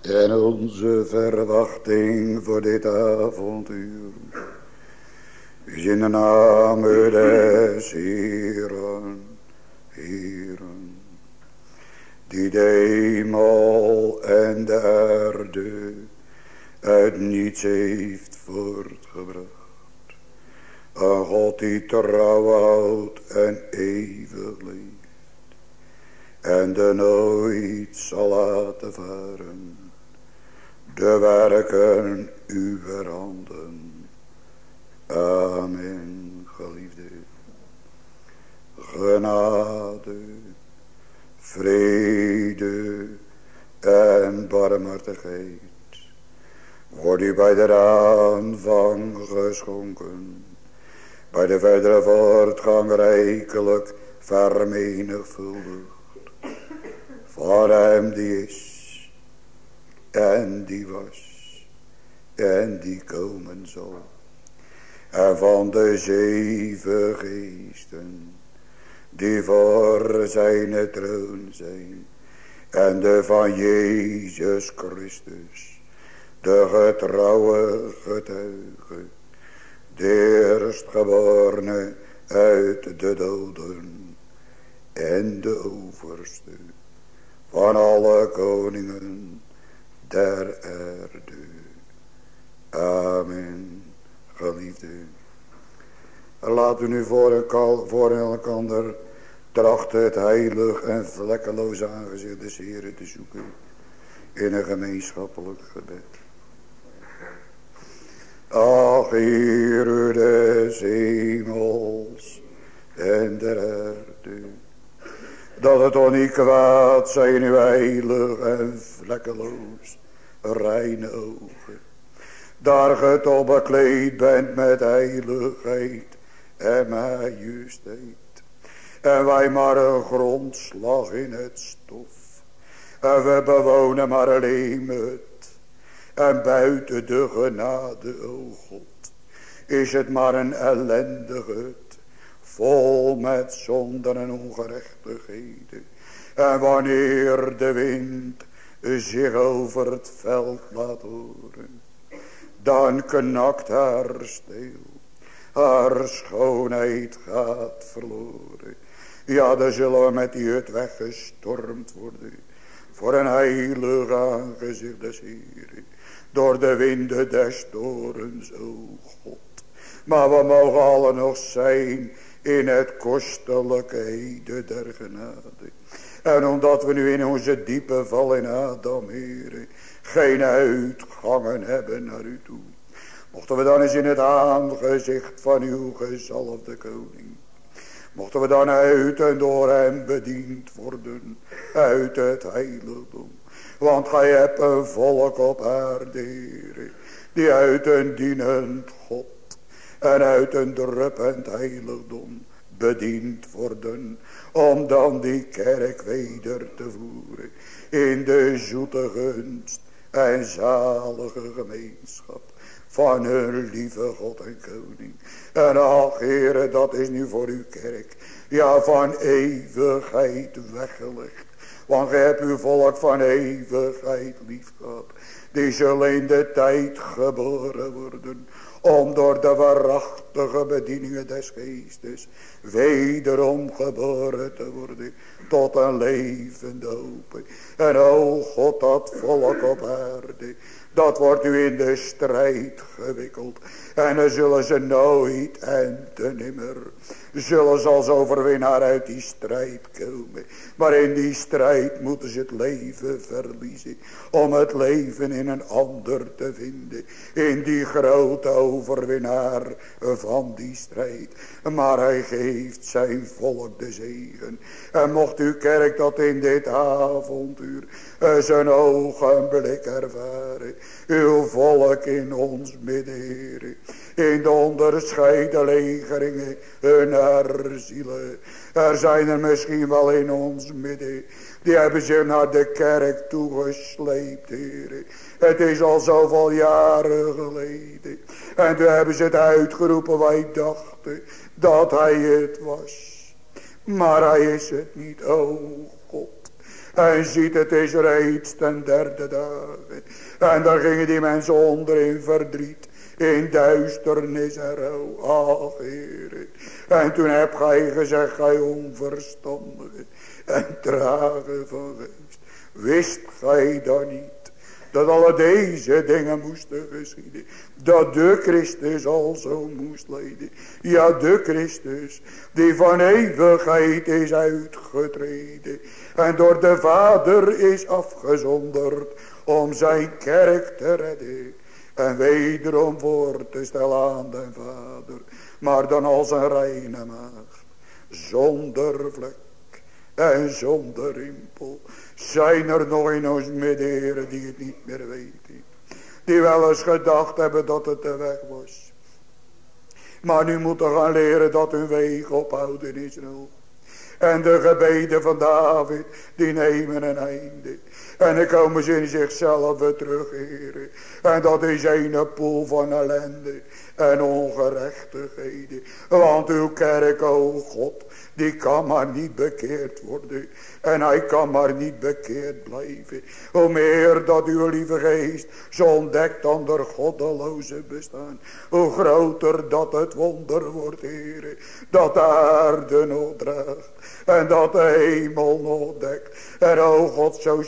En onze verwachting voor dit avontuur is in de naam des Heeren, Heeren, die de hemel en de aarde uit niets heeft voortgebracht. Een God die trouw houdt en eeuwig leeft. En de nooit zal laten varen. De werken uw handen. Amen, geliefde. Genade, vrede en barmhartigheid. Wordt u bij de aanvang geschonken bij de verdere voortgang rijkelijk vermenigvuldigd. Voor hem die is, en die was, en die komen zal. En van de zeven geesten, die voor zijn troon zijn, en de van Jezus Christus, de getrouwe getuige, de eerstgeborene uit de doden. En de overste van alle koningen der aarde. Amen, geliefde. Laten we nu voor, elkaar, voor elkander trachten het heilig en vlekkeloze aangezicht des Heren te zoeken in een gemeenschappelijk gebed. Ach, Heer des hemels en der aarde, dat het toch niet kwaad zijn uw heilig en vlekkeloos reine ogen. Daar ge toch bekleed bent met heiligheid en majesteit. En wij maar een grondslag in het stof. En we bewonen maar alleen het en buiten de genade, o God, is het maar een ellendige vol met zonden en ongerechtigheden. En wanneer de wind zich over het veld laat horen, dan knakt haar stil. Haar schoonheid gaat verloren. Ja, dan zullen we met die hut weggestormd worden. Voor een heilig aangezicht des Heeren door de winden des torens, o God. Maar we mogen alle nog zijn in het kostelijke heden der genade. En omdat we nu in onze diepe val in Adam, heren, geen uitgangen hebben naar u toe. Mochten we dan eens in het aangezicht van uw gezalfde koning. Mochten we dan uit en door hem bediend worden uit het heiligdom. Want gij hebt een volk op aarde, die uit een dienend God en uit een druppend heiligdom bediend worden. Om dan die kerk weder te voeren in de zoete gunst en zalige gemeenschap van hun lieve God en koning. En ach heren, dat is nu voor uw kerk, ja van eeuwigheid weggelegd. Want gij hebt uw volk van eeuwigheid lief gehad. Die zullen in de tijd geboren worden. Om door de waarachtige bedieningen des geestes. Wederom geboren te worden. Tot een levende hoop. En o God dat volk op aarde. Dat wordt u in de strijd gewikkeld. En dan zullen ze nooit en nimmer. Zullen ze als overwinnaar uit die strijd komen. Maar in die strijd moeten ze het leven verliezen. Om het leven in een ander te vinden. In die grote overwinnaar van die strijd. Maar hij geeft zijn volk de zegen. En mocht uw kerk dat in dit avontuur zijn ogenblik ervaren. Uw volk in ons midden, In de onderscheiden legeringen naar zielen. Er zijn er misschien wel in ons midden. Die hebben zich naar de kerk toegesleept, heren. Het is al zoveel jaren geleden. En toen hebben ze het uitgeroepen. Wij dachten dat hij het was. Maar hij is het niet, oh God. En ziet het is reeds ten derde dag. En daar gingen die mensen onder in verdriet. In duisternis en rouw. Ach. En toen heb gij gezegd. Gij onverstandige. En tragen van geest. Wist gij dan niet dat alle deze dingen moesten geschieden. Dat de Christus al zo moest lijden. Ja, de Christus die van eeuwigheid is uitgetreden. En door de Vader is afgezonderd om zijn kerk te redden. En wederom voor te stellen aan de Vader. Maar dan als een reine maagd. Zonder vlek en zonder rimpel. Zijn er nog in ons midden, die het niet meer weten. Die wel eens gedacht hebben dat het de weg was. Maar nu moeten gaan leren dat hun weg ophouden is nog. En de gebeden van David, die nemen een einde. En dan komen ze in zichzelf terug, heren. En dat is een poel van ellende en ongerechtigheden. Want uw kerk, o God, die kan maar niet bekeerd worden. En hij kan maar niet bekeerd blijven. Hoe meer dat uw lieve geest zo ontdekt onder goddeloze bestaan. Hoe groter dat het wonder wordt, heren. Dat de aarde nood draagt. En dat de hemel nood dekt. En o God, zo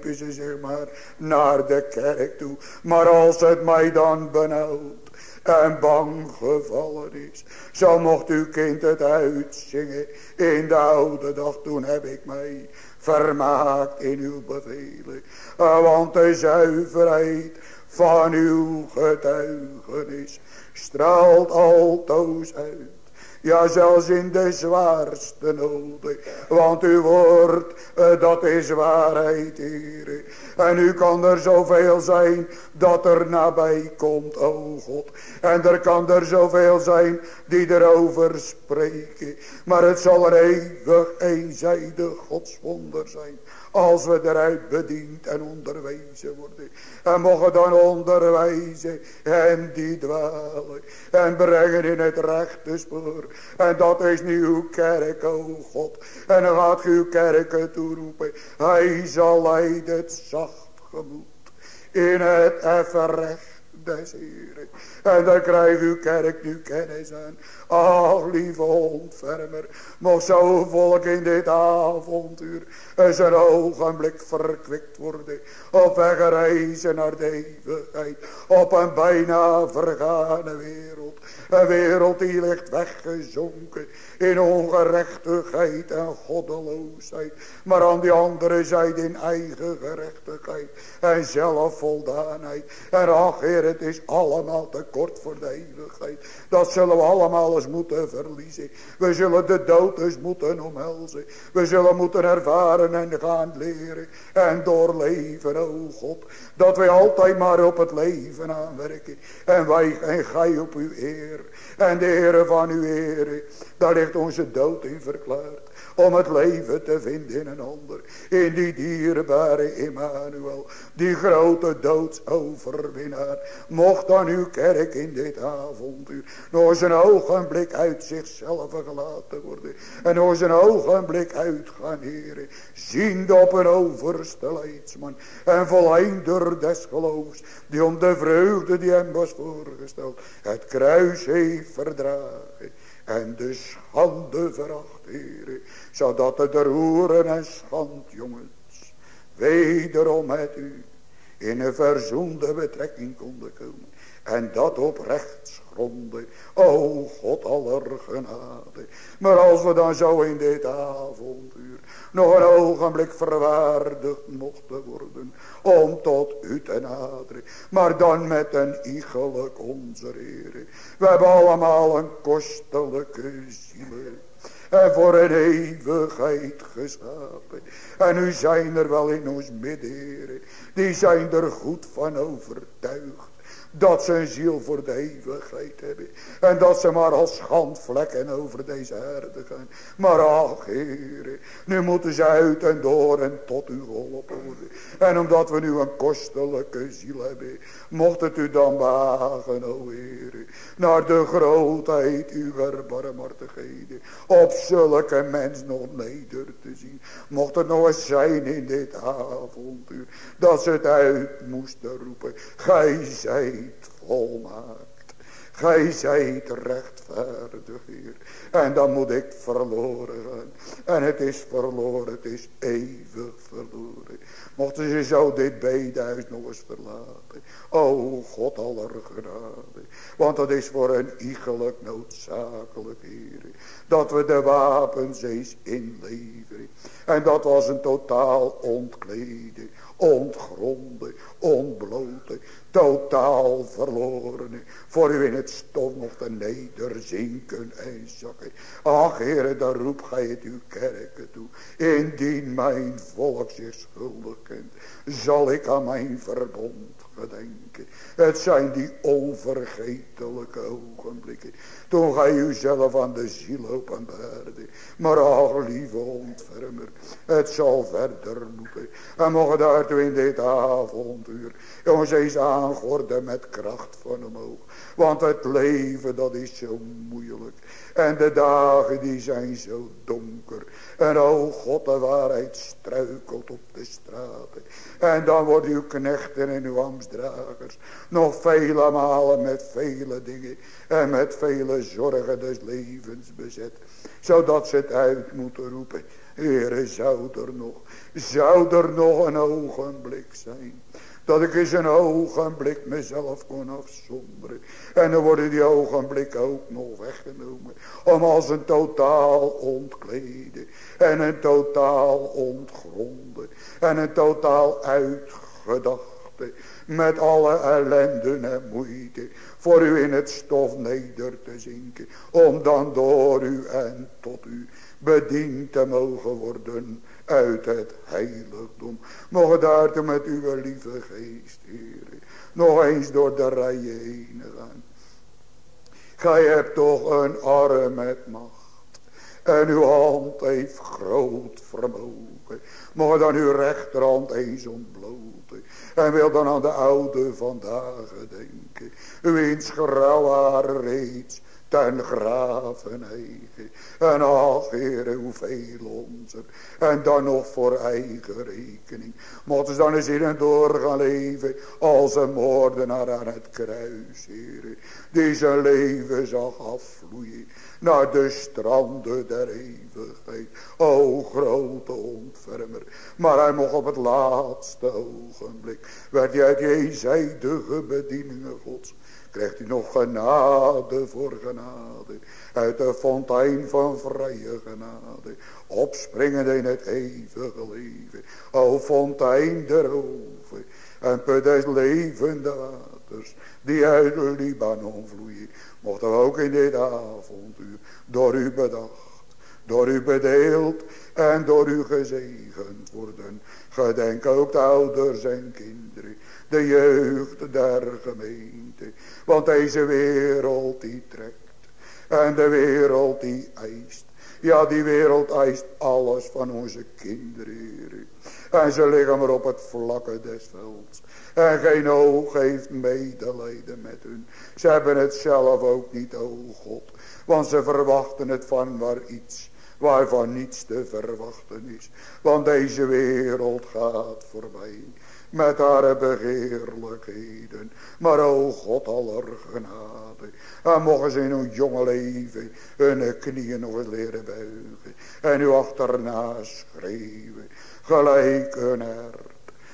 slepen ze maar naar de kerk toe. Maar als het mij dan benauwt en bang gevallen is. Zo mocht uw kind het uitzingen in de oude dag. Toen heb ik mij vermaakt in uw bevelen. Want de zuiverheid van uw getuigenis straalt altoos uit. Ja, zelfs in de zwaarste noden. Want uw woord, eh, dat is waarheid, Heer. En u kan er zoveel zijn dat er nabij komt, o God. En er kan er zoveel zijn die erover spreken. Maar het zal er eeuwig eenzijdig godswonder zijn. Als we eruit bediend en onderwezen worden. En mogen dan onderwijzen en die dwalen. En brengen in het rechte spoor. En dat is nu uw kerk, o God. En dan gaat uw kerk toeroepen. Hij zal leiden het zacht gemoed. In het effen recht des. En dan krijgt uw kerk nu kennis aan. Ach, lieve ontfermer. Mocht zo'n volk in dit avonduur eens een ogenblik verkwikt worden. Op reizen naar de eeuwigheid. Op een bijna vergane wereld. Een wereld die ligt weggezonken in ongerechtigheid en goddeloosheid. Maar aan die andere zijde in eigen gerechtigheid en zelfvoldaanheid. En ach Heer, het is allemaal te kort voor de eeuwigheid. Dat zullen we allemaal eens moeten verliezen. We zullen de dood eens moeten omhelzen. We zullen moeten ervaren en gaan leren en doorleven, o God. Dat wij altijd maar op het leven aanwerken. En wij en gij op uw eer. En de Heere van uw Heere. Daar ligt onze dood in verklaard. Om het leven te vinden in een ander. In die dierbare Emmanuel. Die grote doodsoverwinnaar. Mocht dan uw kerk in dit avonduur. Nog zijn ogenblik uit zichzelf gelaten worden. En nog zijn ogenblik uitgaan heren. Ziende op een overste leidsman. En voleinder des geloofs. Die om de vreugde die hem was voorgesteld. Het kruis heeft verdragen. En de schande veracht, heren. Zodat de roeren en schand, jongens. Wederom met u. In een verzoende betrekking konden komen. En dat op rechtsgronden. O God aller genade. Maar als we dan zo in dit avonduur nog een ogenblik verwaardigd mochten worden om tot u te naderen. Maar dan met een iegelijk onze Heer. We hebben allemaal een kostelijke ziel. En voor een eeuwigheid geschapen. En u zijn er wel in ons midden, Die zijn er goed van overtuigd Dat ze een ziel voor de eeuwigheid hebben. En dat ze maar als schandvlekken over deze aarde gaan. Maar ach heren, nu moeten ze uit en door en tot u geholpen worden. En omdat we nu een kostelijke ziel hebben, mocht het u dan behagen, o heren, naar de grootheid uw barmhartigheden. Op zulke mens nog neder te zien. Mocht het nog eens zijn in dit avontuur, dat ze het uit moesten roepen. Gij volmaakt. Gij zijt rechtvaardig, Heer. En dan moet ik verloren gaan. En het is verloren, het is eeuwig verloren. Mochten ze zo dit bedehuis nog eens verlaten. O God aller genade. Want dat is voor een iegelijk noodzakelijk, Heer. Dat we de wapens eens inleveren. En dat was een totaal ontkleden, ontgronden, ontbloten, totaal verloren. Voor u in het stof te nederzinken en zakken. Ach heren, daar roep gij het uw kerken toe. Indien mijn volk zich schuldig kent, zal ik aan mijn verbond Het zijn die onvergetelijke ogenblikken. Toen gij uzelf aan de ziel openbaarde. Maar ach lieve ontfermer. Het zal verder moeten. En mogen daartoe in dit avonduur. Jongens eens aangorden met kracht van omhoog. Want het leven dat is zo moeilijk. En de dagen die zijn zo donker. En o God de waarheid struikelt op de straten. En dan worden uw knechten en uw angstdragers. Nog vele malen met vele dingen. En met vele zorgen des levens bezet. Zodat ze het uit moeten roepen. Heere zou er nog. Zou er nog een ogenblik zijn. Dat ik eens een ogenblik mezelf kon afzonderen. En dan worden die ogenblikken ook nog weggenomen. Om als een totaal ontkleden. En een totaal ontgronden. En een totaal uitgedachte. Met alle ellende en moeite. Voor u in het stof neder te zinken. Om dan door u en tot u bediend te mogen worden uit het heiligdom. Mogen daartoe met uw lieve geest, Heer, nog eens door de rijen heen gaan. Gij hebt toch een arm met macht. En uw hand heeft groot vermogen. Mogen dan uw rechterhand eens ontbloten. En wil dan aan de oude vandaag denken. Wiens grauw reeds ten graven eigen. En ach, Heere, hoeveel onze. En dan nog voor eigen rekening. Moeten ze dan eens in en door gaan leven. Als een moordenaar aan het kruis, Heere. Die zijn leven zag afvloeien. Naar de stranden der eeuwigheid. O grote ontfermer. Maar hij mocht op het laatste ogenblik. Werd hij uit die eenzijdige bedieningen gods krijgt u nog genade voor genade. Uit de fontein van vrije genade. Opspringend in het eeuwige leven. O fontein der hoven. En put des levende waters. Die uit de Libanon vloeien. Mochten we ook in dit avontuur. Door u bedacht. Door u bedeeld. En door u gezegend worden. Gedenk ook de ouders en kinderen. De jeugd der gemeente. Want deze wereld die trekt. En de wereld die eist. Ja, die wereld eist alles van onze kinderen, En ze liggen maar op het vlakke des velds. En geen oog heeft medelijden met hun. Ze hebben het zelf ook niet, o God. Want ze verwachten het van waar iets. Waarvan niets te verwachten is. Want deze wereld gaat voorbij met haar begeerlijkheden. Maar o God aller genade. En mogen ze in hun jonge leven hun knieën nog eens leren buigen. En u achterna schreeuwen. Gelijk een hert.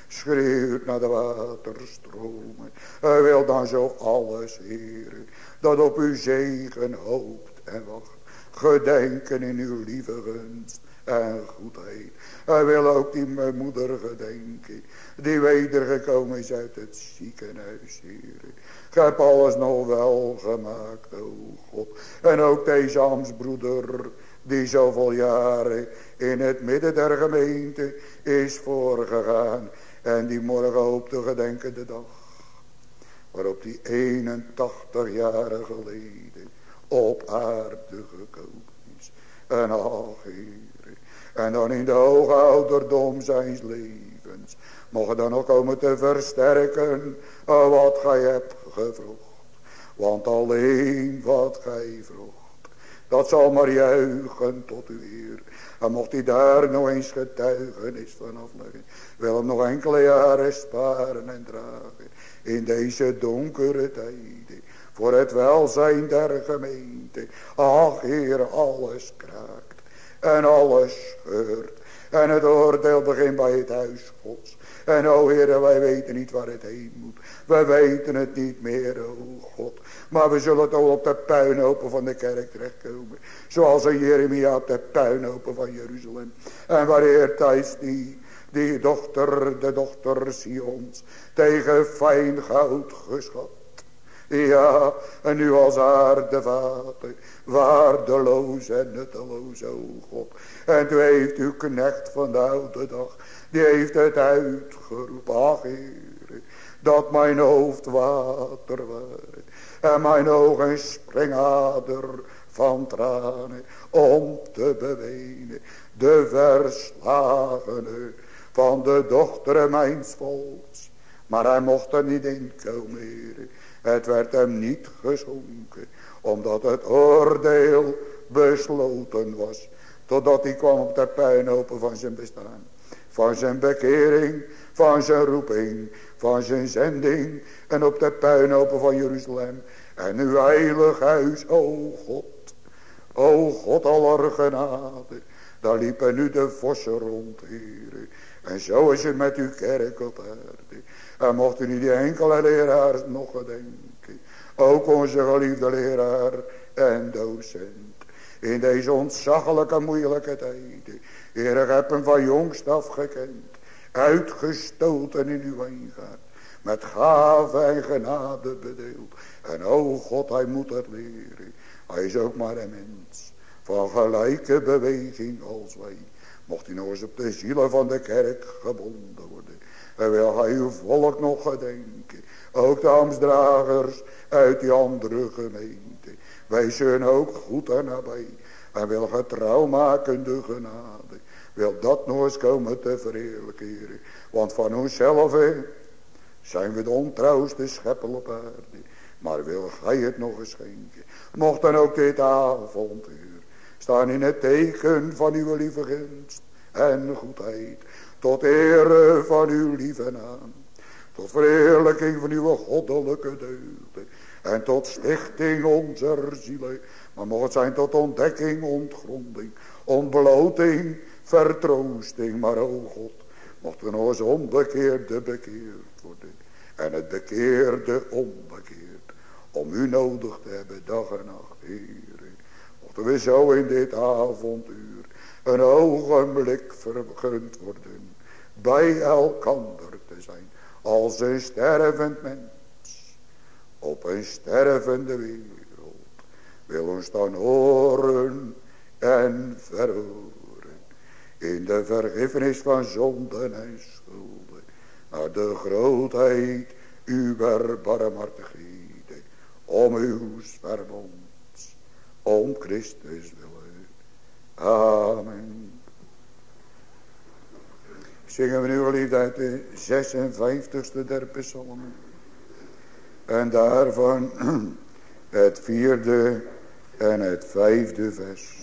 Schreeuwt naar de waterstromen. Hij wil dan zo alles, heren. Dat op uw zegen hoopt en wacht. Gedenken in uw lieve gunst en goedheid. Hij wil ook die mijn moeder gedenken. Die wedergekomen is uit het ziekenhuis, Heer. Ik heb alles nog wel gemaakt, o God. En ook deze amsbroeder, die zoveel jaren in het midden der gemeente is voorgegaan. En die morgen op de gedenkende dag. waarop die 81 jaren geleden op aarde gekomen is. En ach, Heer, en dan in de hoge ouderdom zijn levens, mogen dan ook komen te versterken wat gij hebt gevroegd. Want alleen wat gij vroeg, dat zal maar juichen tot uw eer. En mocht hij daar nog eens getuigenis van afleggen. Wil hem nog enkele jaren sparen en dragen. In deze donkere tijden. Voor het welzijn der gemeente. Ach Heer, alles kraakt. En alles scheurt. En het oordeel begint bij het huis gods. En o Heer, wij weten niet waar het heen moet. We weten het niet meer, o God. Maar we zullen toch op de puinhopen van de kerk terechtkomen. Zoals een Jeremia op de puinhopen van Jeruzalem. En waar thuis die, die dochter, de dochter Sions, tegen fijn goud geschat. Ja, en nu als aardevader, waardeloos en nutteloos, o God. En toen heeft uw knecht van de oude dag, die heeft het uitgeroepen, dat mijn hoofd water werd. En mijn ogen springader van tranen om te bewenen. De verslagene van de dochteren mijns volks. Maar hij mocht er niet in komen. Het werd hem niet geschonken. Omdat het oordeel besloten was. Totdat hij kwam op de puinhopen van zijn bestaan. Van zijn bekering, van zijn roeping, van zijn zending. En op de puinhopen van Jeruzalem. En uw heilig huis, o God. O God aller genade. Daar liepen nu de vossen rond, heren. En zo is het met uw kerk op aarde. En mocht u niet die enkele leraars nog gedenken. Ook onze geliefde leraar en docent. In deze ontzaglijke moeilijke tijden. Heer, ik heb hem van jongst af gekend. Uitgestoten in uw ingaat. Met gave en genade bedeeld. En o God, hij moet het leren. Hij is ook maar een mens. Van gelijke beweging als wij. Mocht hij nog eens op de zielen van de kerk gebonden worden. En wil hij uw volk nog gedenken. Ook de ambtsdragers uit die andere gemeente. Wij zijn ook goed en nabij. En wil getrouw maken de genade. Wil dat eens komen te verheerlijken. Want van onszelf zijn we de ontrouwste scheppel op aarde. Maar wil gij het nog eens schenken. Mocht dan ook dit avonduur staan in het teken van uw lieve gunst en goedheid. Tot ere van uw lieve naam. Tot verheerlijking van uw goddelijke deugden. En tot stichting onze zielen. Maar mocht zijn tot ontdekking, ontgronding, ontbloting, vertroosting. Maar o God, mocht er nog eens onbekeerde bekeerd worden. En het bekeerde onbekeerd. Om u nodig te hebben dag en nacht, Heer. Mochten we zo in dit avonduur een ogenblik vergund worden. Bij elkander te zijn. Als een stervend mens. Op een stervende wereld. Wil ons dan horen en verhoren. In de vergiffenis van zonden en schulden. Naar de grootheid uw barmhartigheden. Om uw verbond. Om Christus willen. Amen. Zingen we nu al uit de 56ste der psalmen. En daarvan het vierde en het vijfde vers.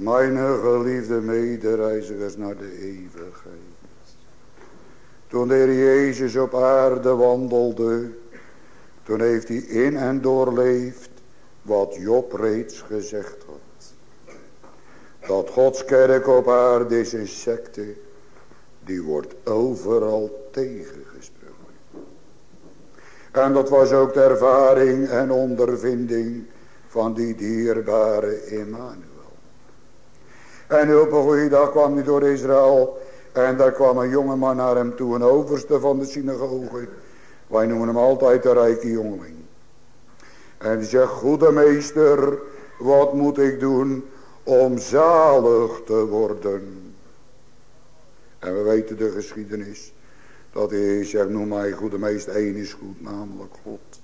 Mijn geliefde medereizigers naar de eeuwigheid. Toen de Heer Jezus op aarde wandelde. Toen heeft hij in en doorleefd wat Job reeds gezegd had. Dat Gods kerk op aarde is een secte. Die wordt overal tegengesproken. En dat was ook de ervaring en ondervinding van die dierbare Emmanuel. En op een goede dag kwam hij door Israël. En daar kwam een jongeman naar hem toe, een overste van de synagoge. Wij noemen hem altijd de rijke jongeling. En die zegt, goede meester, wat moet ik doen om zalig te worden? En we weten de geschiedenis. Dat hij zegt, noem mij goede meester, één is goed, namelijk God.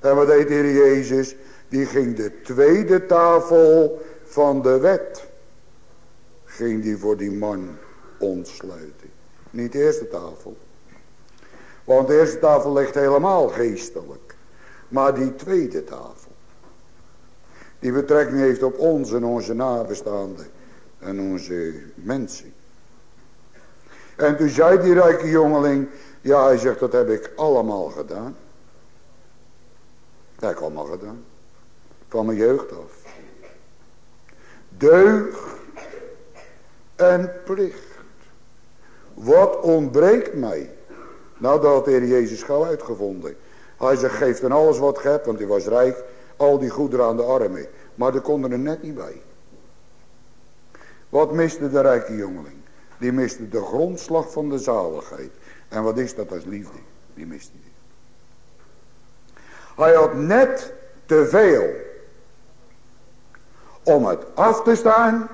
En wat deed de Jezus? Die ging de tweede tafel van de wet ging die voor die man ontsluiten. Niet de eerste tafel. Want de eerste tafel ligt helemaal geestelijk. Maar die tweede tafel. Die betrekking heeft op ons en onze nabestaanden. En onze mensen. En toen zei die rijke jongeling. Ja hij zegt dat heb ik allemaal gedaan. Dat heb ik allemaal gedaan. Van mijn jeugd af. Deug en plicht. Wat ontbreekt mij? Nou, dat de Heer Jezus gauw uitgevonden. Hij zegt, geef dan alles wat je hebt, want hij was rijk. Al die goederen aan de armen. Maar er konden er net niet bij. Wat miste de rijke jongeling? Die miste de grondslag van de zaligheid. En wat is dat als liefde? Die miste die. Hij had net te veel om het af te staan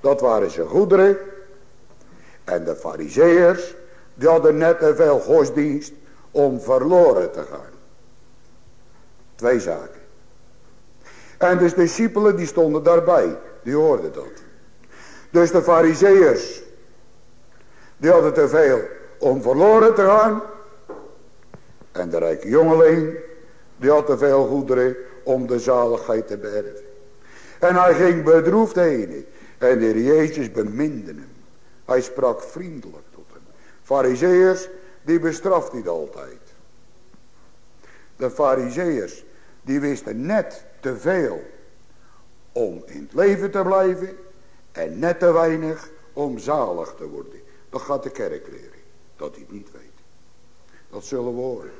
dat waren zijn goederen. En de fariseërs, die hadden net te veel godsdienst om verloren te gaan. Twee zaken. En dus de discipelen die stonden daarbij, die hoorden dat. Dus de fariseërs, die hadden te veel om verloren te gaan. En de rijke jongeling, die had te veel goederen om de zaligheid te beërven. En hij ging bedroefd heen. En de heer Jezus beminde hem. Hij sprak vriendelijk tot hem. Fariseërs, die bestraft niet altijd. De fariseërs, die wisten net te veel om in het leven te blijven. En net te weinig om zalig te worden. Dat gaat de kerk leren. Dat hij het niet weet. Dat zullen we horen.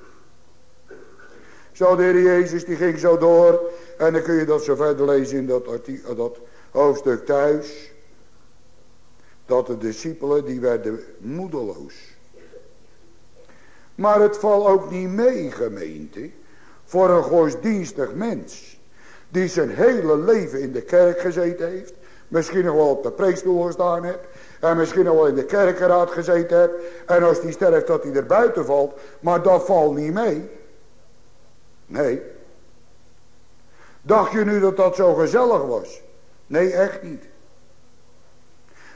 Zo de heer Jezus die ging zo door. En dan kun je dat zo verder lezen in dat, artikel, dat hoofdstuk thuis. Dat de discipelen die werden moedeloos. Maar het valt ook niet mee gemeente. Voor een godsdienstig mens. Die zijn hele leven in de kerk gezeten heeft. Misschien nog wel op de preekstoel gestaan heeft. En misschien nog wel in de kerkenraad gezeten heeft. En als die sterft dat hij er buiten valt. Maar dat valt niet mee. Nee. Dacht je nu dat dat zo gezellig was? Nee, echt niet.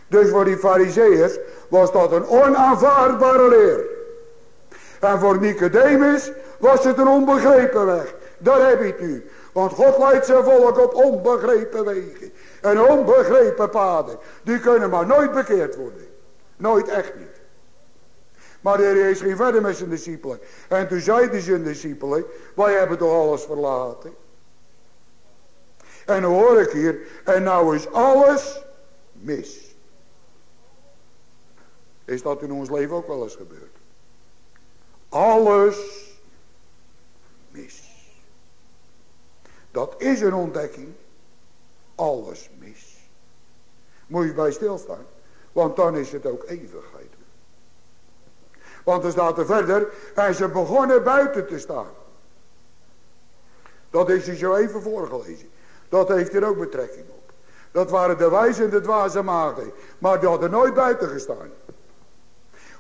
Dus voor die fariseeërs was dat een onaanvaardbare leer. En voor Nicodemus was het een onbegrepen weg. Daar heb je het nu. Want God leidt zijn volk op onbegrepen wegen. En onbegrepen paden. Die kunnen maar nooit bekeerd worden. Nooit echt niet. Maar de Heer Jezus ging verder met zijn discipelen. En toen zeiden zijn discipelen. Wij hebben toch alles verlaten. En dan hoor ik hier. En nou is alles mis. Is dat in ons leven ook wel eens gebeurd? Alles mis. Dat is een ontdekking. Alles mis. Moet je bij stilstaan. Want dan is het ook eeuwigheid. Want er staat er verder. En ze begonnen buiten te staan. Dat is hij zo even voorgelezen. Dat heeft hier ook betrekking op. Dat waren de wijze en de dwaze maagden. Maar die hadden nooit buiten gestaan.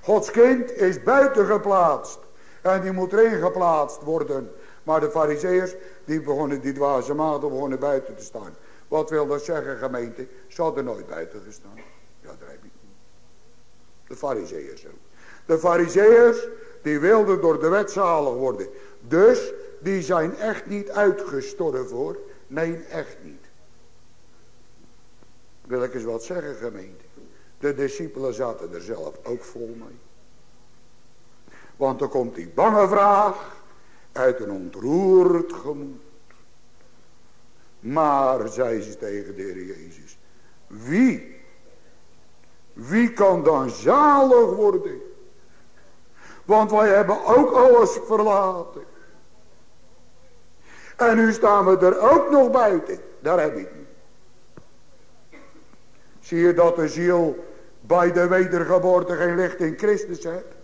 Gods kind is buiten geplaatst. En die moet erin geplaatst worden. Maar de fariseërs, die begonnen, die dwaze maagden begonnen buiten te staan. Wat wil dat zeggen gemeente? Ze hadden nooit buiten gestaan. Ja, daar heb. De fariseërs ook. De fariseërs, die wilden door de wet zalig worden. Dus, die zijn echt niet uitgestorven voor. Nee, echt niet. Wil ik eens wat zeggen gemeente. De discipelen zaten er zelf ook vol mee. Want er komt die bange vraag uit een ontroerd gemoed. Maar, zei ze tegen de Heer Jezus, wie, wie kan dan zalig worden? Want wij hebben ook alles verlaten. En nu staan we er ook nog buiten. Daar heb ik niet. Zie je dat de ziel bij de wedergeboorte geen licht in Christus heeft?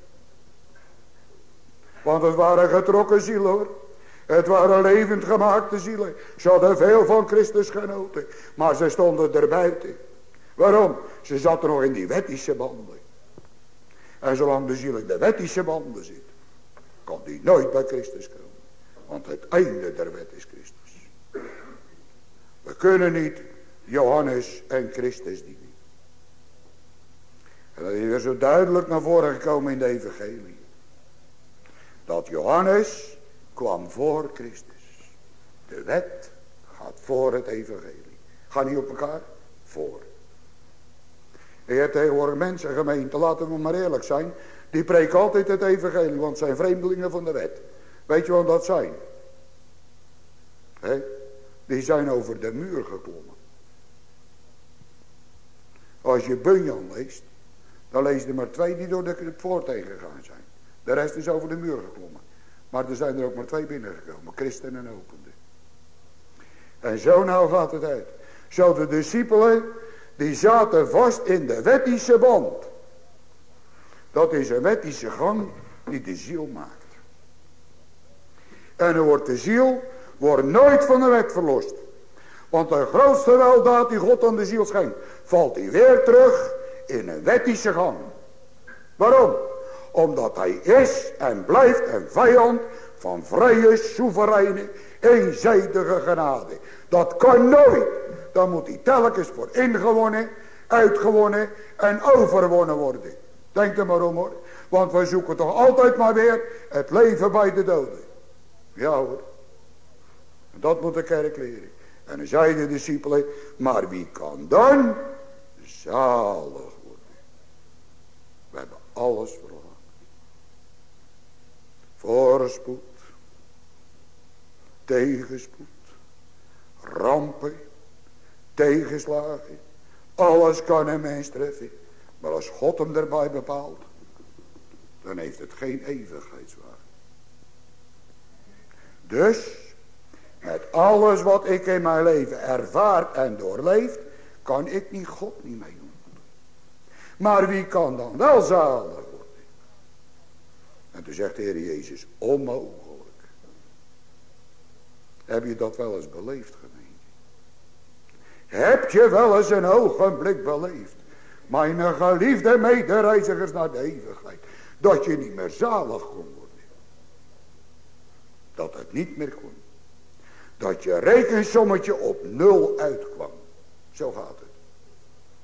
Want het waren getrokken zielen hoor. Het waren levend gemaakte zielen. Ze hadden veel van Christus genoten. Maar ze stonden er buiten. Waarom? Ze zaten nog in die wettische banden. En zolang de ziel in de wettische banden zit. Kan die nooit bij Christus komen. Want het einde der wet is Christus. We kunnen niet Johannes en Christus dienen. En dat is weer zo duidelijk naar voren gekomen in de evangelie. Dat Johannes kwam voor Christus. De wet gaat voor het evangelie. Ga niet op elkaar? Voor. En je hebt tegenwoordig mensen, gemeente, laten we maar eerlijk zijn. Die preken altijd het evangelie, want zijn vreemdelingen van de wet. Weet je wat dat zijn? Die zijn over de muur geklommen. Als je Bunyan leest, dan lees je er maar twee die door de poort gegaan zijn. De rest is over de muur geklommen. Maar er zijn er ook maar twee binnengekomen. Christen en opende. En zo nou gaat het uit. Zo de discipelen, die zaten vast in de wettische band. Dat is een wettische gang die de ziel maakt. En dan wordt de ziel wordt nooit van de wet verlost. Want de grootste weldaad die God aan de ziel schenkt, valt hij weer terug in een wettische gang. Waarom? Omdat hij is en blijft een vijand van vrije, soevereine, eenzijdige genade. Dat kan nooit. Dan moet hij telkens voor ingewonnen, uitgewonnen en overwonnen worden. Denk er maar om hoor. Want we zoeken toch altijd maar weer het leven bij de doden. Ja hoor. Dat moet de kerk leren. En dan zeiden de discipelen, maar wie kan dan zalig worden? We hebben alles verloren. Voorspoed, tegenspoed, rampen, tegenslagen. Alles kan een mens treffen. Maar als God hem erbij bepaalt, dan heeft het geen eeuwigheidswaarde. Dus, met alles wat ik in mijn leven ervaart en doorleef, kan ik niet God niet mee doen. Maar wie kan dan wel zalig worden? En toen zegt de Heer Jezus, onmogelijk. Heb je dat wel eens beleefd, gemeente? Heb je wel eens een ogenblik beleefd? Mijn geliefde medereizigers naar de eeuwigheid. Dat je niet meer zalig worden. Dat het niet meer kon. Dat je rekensommetje op nul uitkwam. Zo gaat het.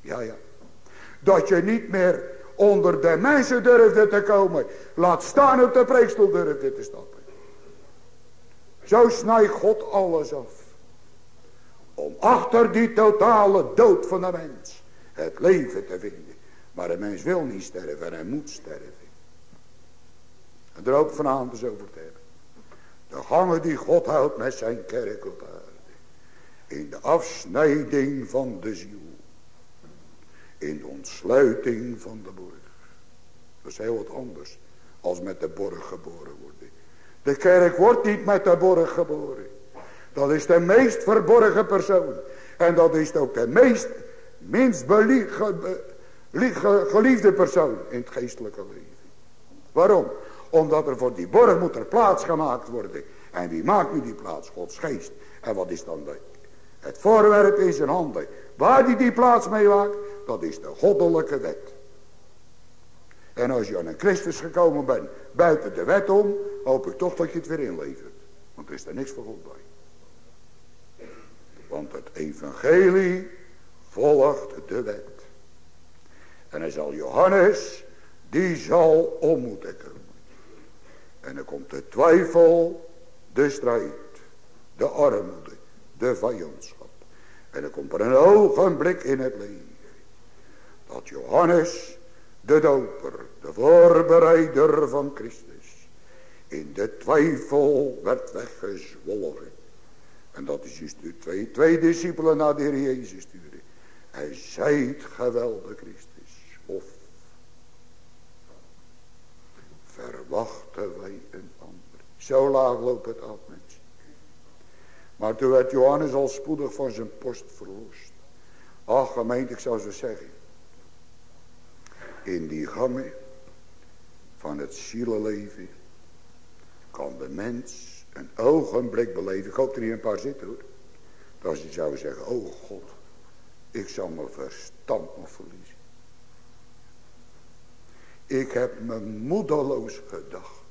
Ja, ja. Dat je niet meer onder de mensen durfde te komen. Laat staan op de preekstoel durfde te stappen. Zo snijdt God alles af. Om achter die totale dood van de mens het leven te vinden. Maar de mens wil niet sterven en hij moet sterven. En er ook vanavond eens over te hebben. De gangen die God houdt met zijn kerk op aarde. In de afsnijding van de ziel. In de ontsluiting van de borg. Dat is heel wat anders. Als met de borg geboren worden. De kerk wordt niet met de borg geboren. Dat is de meest verborgen persoon. En dat is ook de meest, minst geliefde persoon in het geestelijke leven. Waarom? Omdat er voor die borg moet er plaats gemaakt worden. En wie maakt nu die plaats? Gods geest. En wat is dan de, het voorwerp in zijn handen? Waar die die plaats mee maakt? Dat is de goddelijke wet. En als je aan een Christus gekomen bent, buiten de wet om, hoop ik toch dat je het weer inlevert. Want er is er niks voor God bij. Want het evangelie volgt de wet. En hij zal Johannes, die zal om moeten komen. En dan komt de twijfel, de strijd, de armoede, de vijandschap. En er komt er een ogenblik in het leven. Dat Johannes, de doper, de voorbereider van Christus, in de twijfel werd weggezwolgen. En dat is juist de twee, twee discipelen naar de Heer Jezus sturen. Hij zijt geweldig Christus. Of verwachten wij een ander. Zo laag loopt het af mensen. Maar toen werd Johannes al spoedig van zijn post verlost. Ach gemeente ik zou zo zeggen. In die gangen van het zielenleven kan de mens een ogenblik beleven. Ik hoop er hier een paar zitten hoor. Dat ze zouden zeggen, oh God, ik zal mijn verstand nog verliezen. Ik heb me moedeloos gedacht.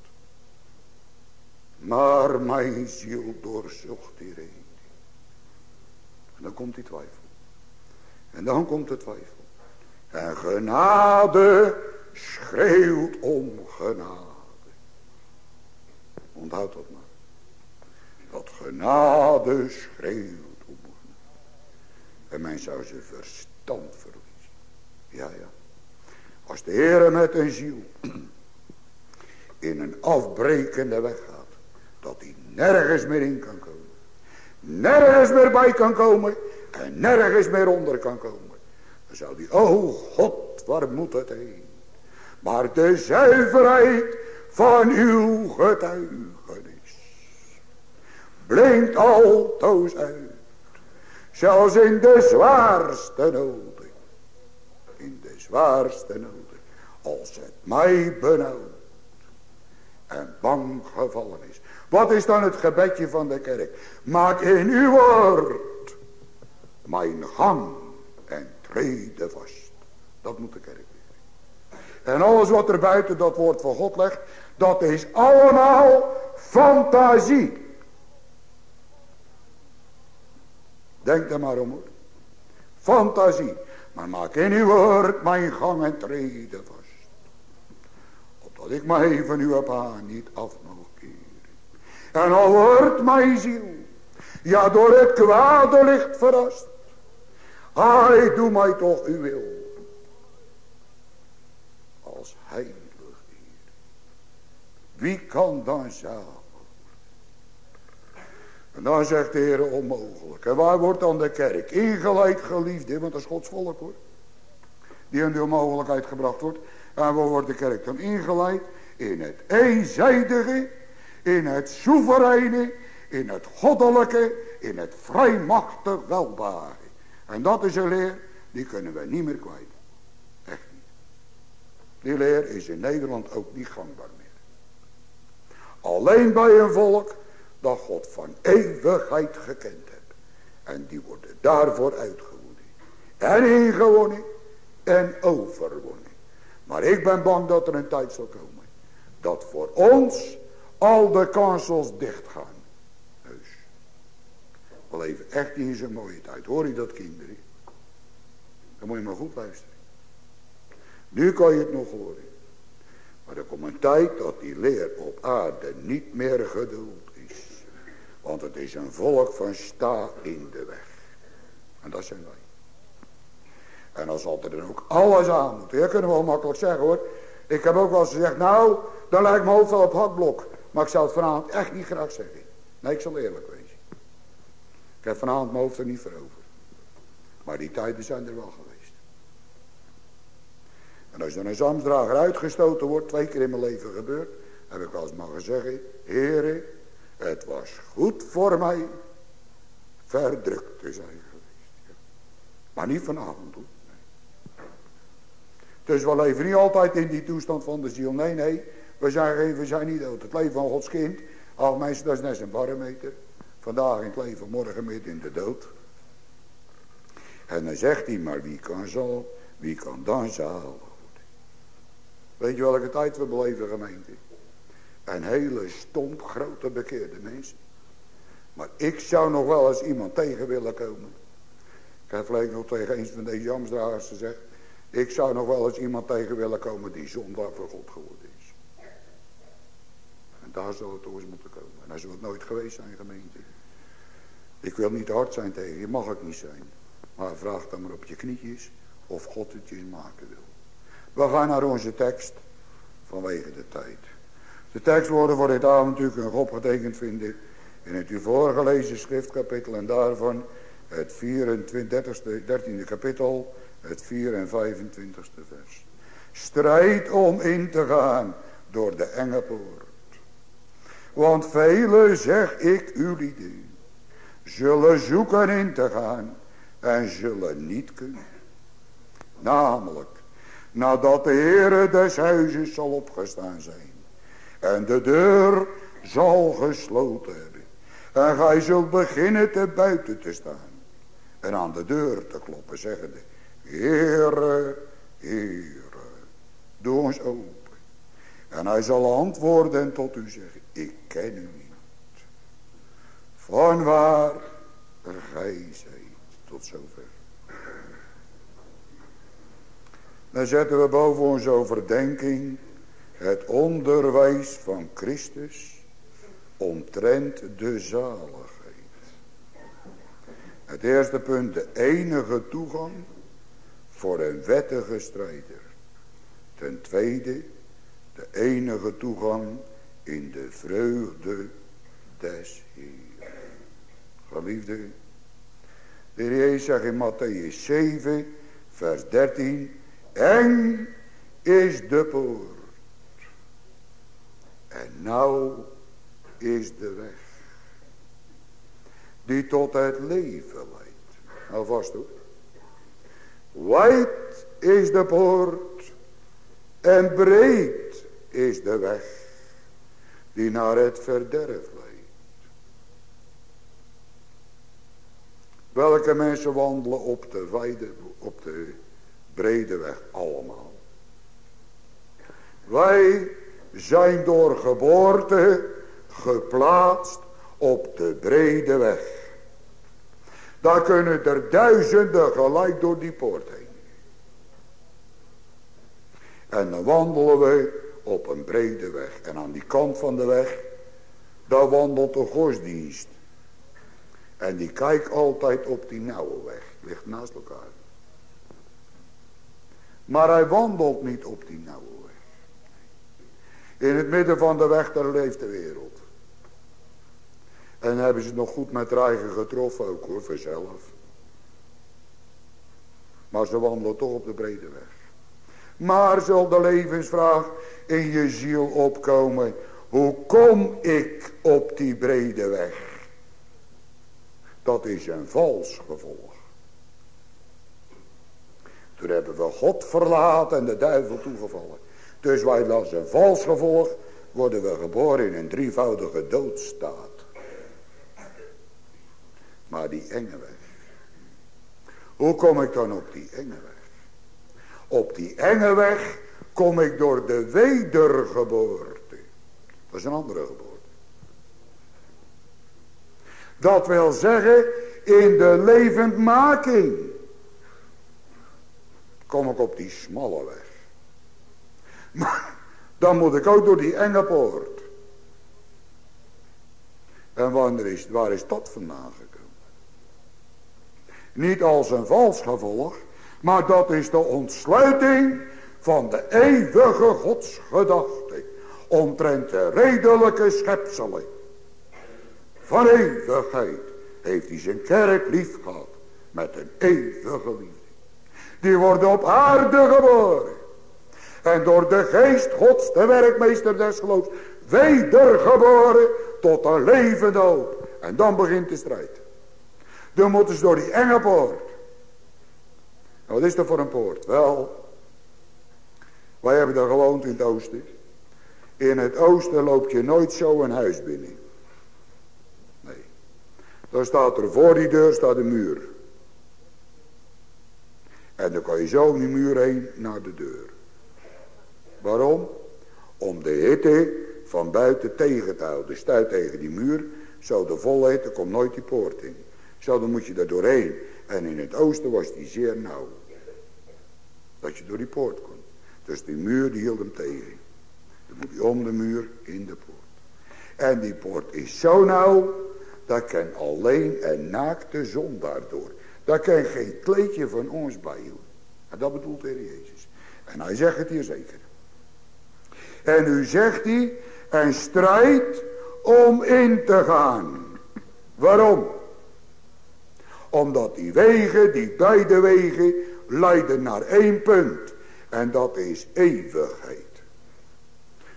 Maar mijn ziel doorzocht hierheen. En dan komt die twijfel. En dan komt de twijfel. En genade schreeuwt om genade. Onthoud dat maar. Dat genade schreeuwt om genade. En men zou zijn verstand verliezen. Ja, ja. Als de Heer met een ziel in een afbrekende weg gaat. Dat hij nergens meer in kan komen. Nergens meer bij kan komen. En nergens meer onder kan komen. Dan zou hij, oh God, waar moet het heen? Maar de zuiverheid van uw getuigenis blinkt altoos uit. Zelfs in de zwaarste noden. In de zwaarste noden. Als het mij benauwd en bang gevallen is. Wat is dan het gebedje van de kerk? Maak in uw woord mijn gang en treden vast. Dat moet de kerk. En alles wat er buiten dat woord van God legt, dat is allemaal fantasie. Denk er maar om hoor. Fantasie. Maar maak in uw woord mijn gang en treden vast. Opdat ik mij van uw pa niet af mag keren. En al wordt mijn ziel. Ja door het kwade licht verrast. Hij doe mij toch uw wil. Als heilig Heer. Wie kan dan zagen? En dan zegt de Heer onmogelijk. En waar wordt dan de kerk? Ingeleid geliefde, want dat is Gods volk hoor. Die in de onmogelijkheid gebracht wordt. En wordt de kerk dan ingeleid? In het eenzijdige, in het soevereine, in het goddelijke, in het vrijmachtig welbare. En dat is een leer, die kunnen we niet meer kwijt. Echt niet. Die leer is in Nederland ook niet gangbaar meer. Alleen bij een volk dat God van eeuwigheid gekend hebt. En die worden daarvoor uitgewonnen. En ingewonnen en overwonnen. Maar ik ben bang dat er een tijd zal komen. Dat voor ons al de kansels dicht gaan. Dus. We leven echt in zijn mooie tijd. Hoor je dat kinderen? Dan moet je maar goed luisteren. Nu kan je het nog horen. Maar er komt een tijd dat die leer op aarde niet meer geduld want het is een volk van sta in de weg. En dat zijn wij. En dan zal er dan ook alles aan moeten. Dat kunnen we wel makkelijk zeggen hoor. Ik heb ook wel eens gezegd, nou, dan lijkt mijn hoofd wel op hakblok. Maar ik zal het vanavond echt niet graag zeggen. Nee, ik zal eerlijk wezen. Ik heb vanavond mijn hoofd er niet voor over. Maar die tijden zijn er wel geweest. En als er een zamsdrager uitgestoten wordt, twee keer in mijn leven gebeurd, heb ik wel eens mogen zeggen, heren, het was goed voor mij verdrukt te zijn geweest. Maar niet vanavond hoor. Dus we leven niet altijd in die toestand van de ziel. Nee, nee. We zijn, we zijn niet dood. Het leven van Gods kind. Al mensen, dat is net een barometer. Vandaag in het leven, morgen midden in de dood. En dan zegt hij, maar wie kan zal, wie kan dan worden? Weet je welke tijd we beleven gemeente? Een hele stomp grote bekeerde mensen. Maar ik zou nog wel eens iemand tegen willen komen. Ik heb verleden nog tegen een van deze jamsdragers gezegd. Ik zou nog wel eens iemand tegen willen komen die zondaar voor God geworden is. En daar zou het eens moeten komen. En hij zou het nooit geweest zijn gemeente. Ik wil niet hard zijn tegen je, mag ik niet zijn. Maar vraag dan maar op je knietjes of God het je maken wil. We gaan naar onze tekst vanwege de tijd. De tekstwoorden voor dit avond natuurlijk nog opgetekend vinden in het u voorgelezen schriftkapittel en daarvan het 24, 13e kapittel, het 4 en 25e vers. Strijd om in te gaan door de enge poort. Want velen, zeg ik u lieden, zullen zoeken in te gaan en zullen niet kunnen. Namelijk, nadat de Heere des huizes zal opgestaan zijn. En de deur zal gesloten hebben. En gij zult beginnen te buiten te staan. En aan de deur te kloppen, zeggende. Heere, Heere, doe ons open. En hij zal antwoorden en tot u zeggen. Ik ken u niet. Van waar gij zijt. Tot zover. Dan zetten we boven onze overdenking het onderwijs van Christus omtrent de zaligheid. Het eerste punt, de enige toegang voor een wettige strijder. Ten tweede, de enige toegang in de vreugde des Heer. Geliefde, de Heer zegt in Matthäus 7, vers 13, Eng is de poort. En nou is de weg. Die tot het leven leidt. Nou vast hoor. Wijd is de poort. En breed is de weg. Die naar het verderf leidt. Welke mensen wandelen op de, weide, op de brede weg allemaal. Wij zijn door geboorte geplaatst op de brede weg. Daar kunnen er duizenden gelijk door die poort heen. En dan wandelen we op een brede weg. En aan die kant van de weg, daar wandelt de godsdienst. En die kijkt altijd op die nauwe weg. Ligt naast elkaar. Maar hij wandelt niet op die nauwe weg. In het midden van de weg, daar leeft de wereld. En hebben ze het nog goed met eigen getroffen ook hoor, vanzelf. Maar ze wandelen toch op de brede weg. Maar zal de levensvraag in je ziel opkomen. Hoe kom ik op die brede weg? Dat is een vals gevolg. Toen hebben we God verlaten en de duivel toegevallen. Dus wij als een vals gevolg worden we geboren in een drievoudige doodstaat. Maar die enge weg. Hoe kom ik dan op die enge weg? Op die enge weg kom ik door de wedergeboorte. Dat is een andere geboorte. Dat wil zeggen in de levendmaking. Kom ik op die smalle weg. Maar dan moet ik ook door die enge poort. En wanneer is, waar is dat vandaan? Niet als een vals gevolg. Maar dat is de ontsluiting van de eeuwige godsgedachte. Omtrent de redelijke schepselen. Van eeuwigheid heeft hij zijn kerk lief gehad. Met een eeuwige liefde. Die worden op aarde geboren. En door de geest gods, de werkmeester des geloofs. Wedergeboren tot een levende hoop. En dan begint de strijd. Dan moeten ze door die enge poort. Nou, wat is dat voor een poort? Wel, wij hebben daar gewoond in het oosten. In het oosten loop je nooit zo een huis binnen. Nee. Dan staat er voor die deur staat een muur. En dan kan je zo om die muur heen naar de deur. Waarom? Om de hitte van buiten tegen te houden. Dus stuit tegen die muur. Zo de volle hitte komt nooit die poort in. Zo dan moet je er doorheen. En in het oosten was die zeer nauw. Dat je door die poort kon. Dus die muur die hield hem tegen. Dan moet je om de muur in de poort. En die poort is zo nauw. Dat kan alleen een naakte zondaar door. Daar kan geen kleedje van ons bij. En dat bedoelt de Heer Jezus. En hij zegt het hier zeker. En nu zegt hij, een strijd om in te gaan. Waarom? Omdat die wegen, die beide wegen, leiden naar één punt. En dat is eeuwigheid.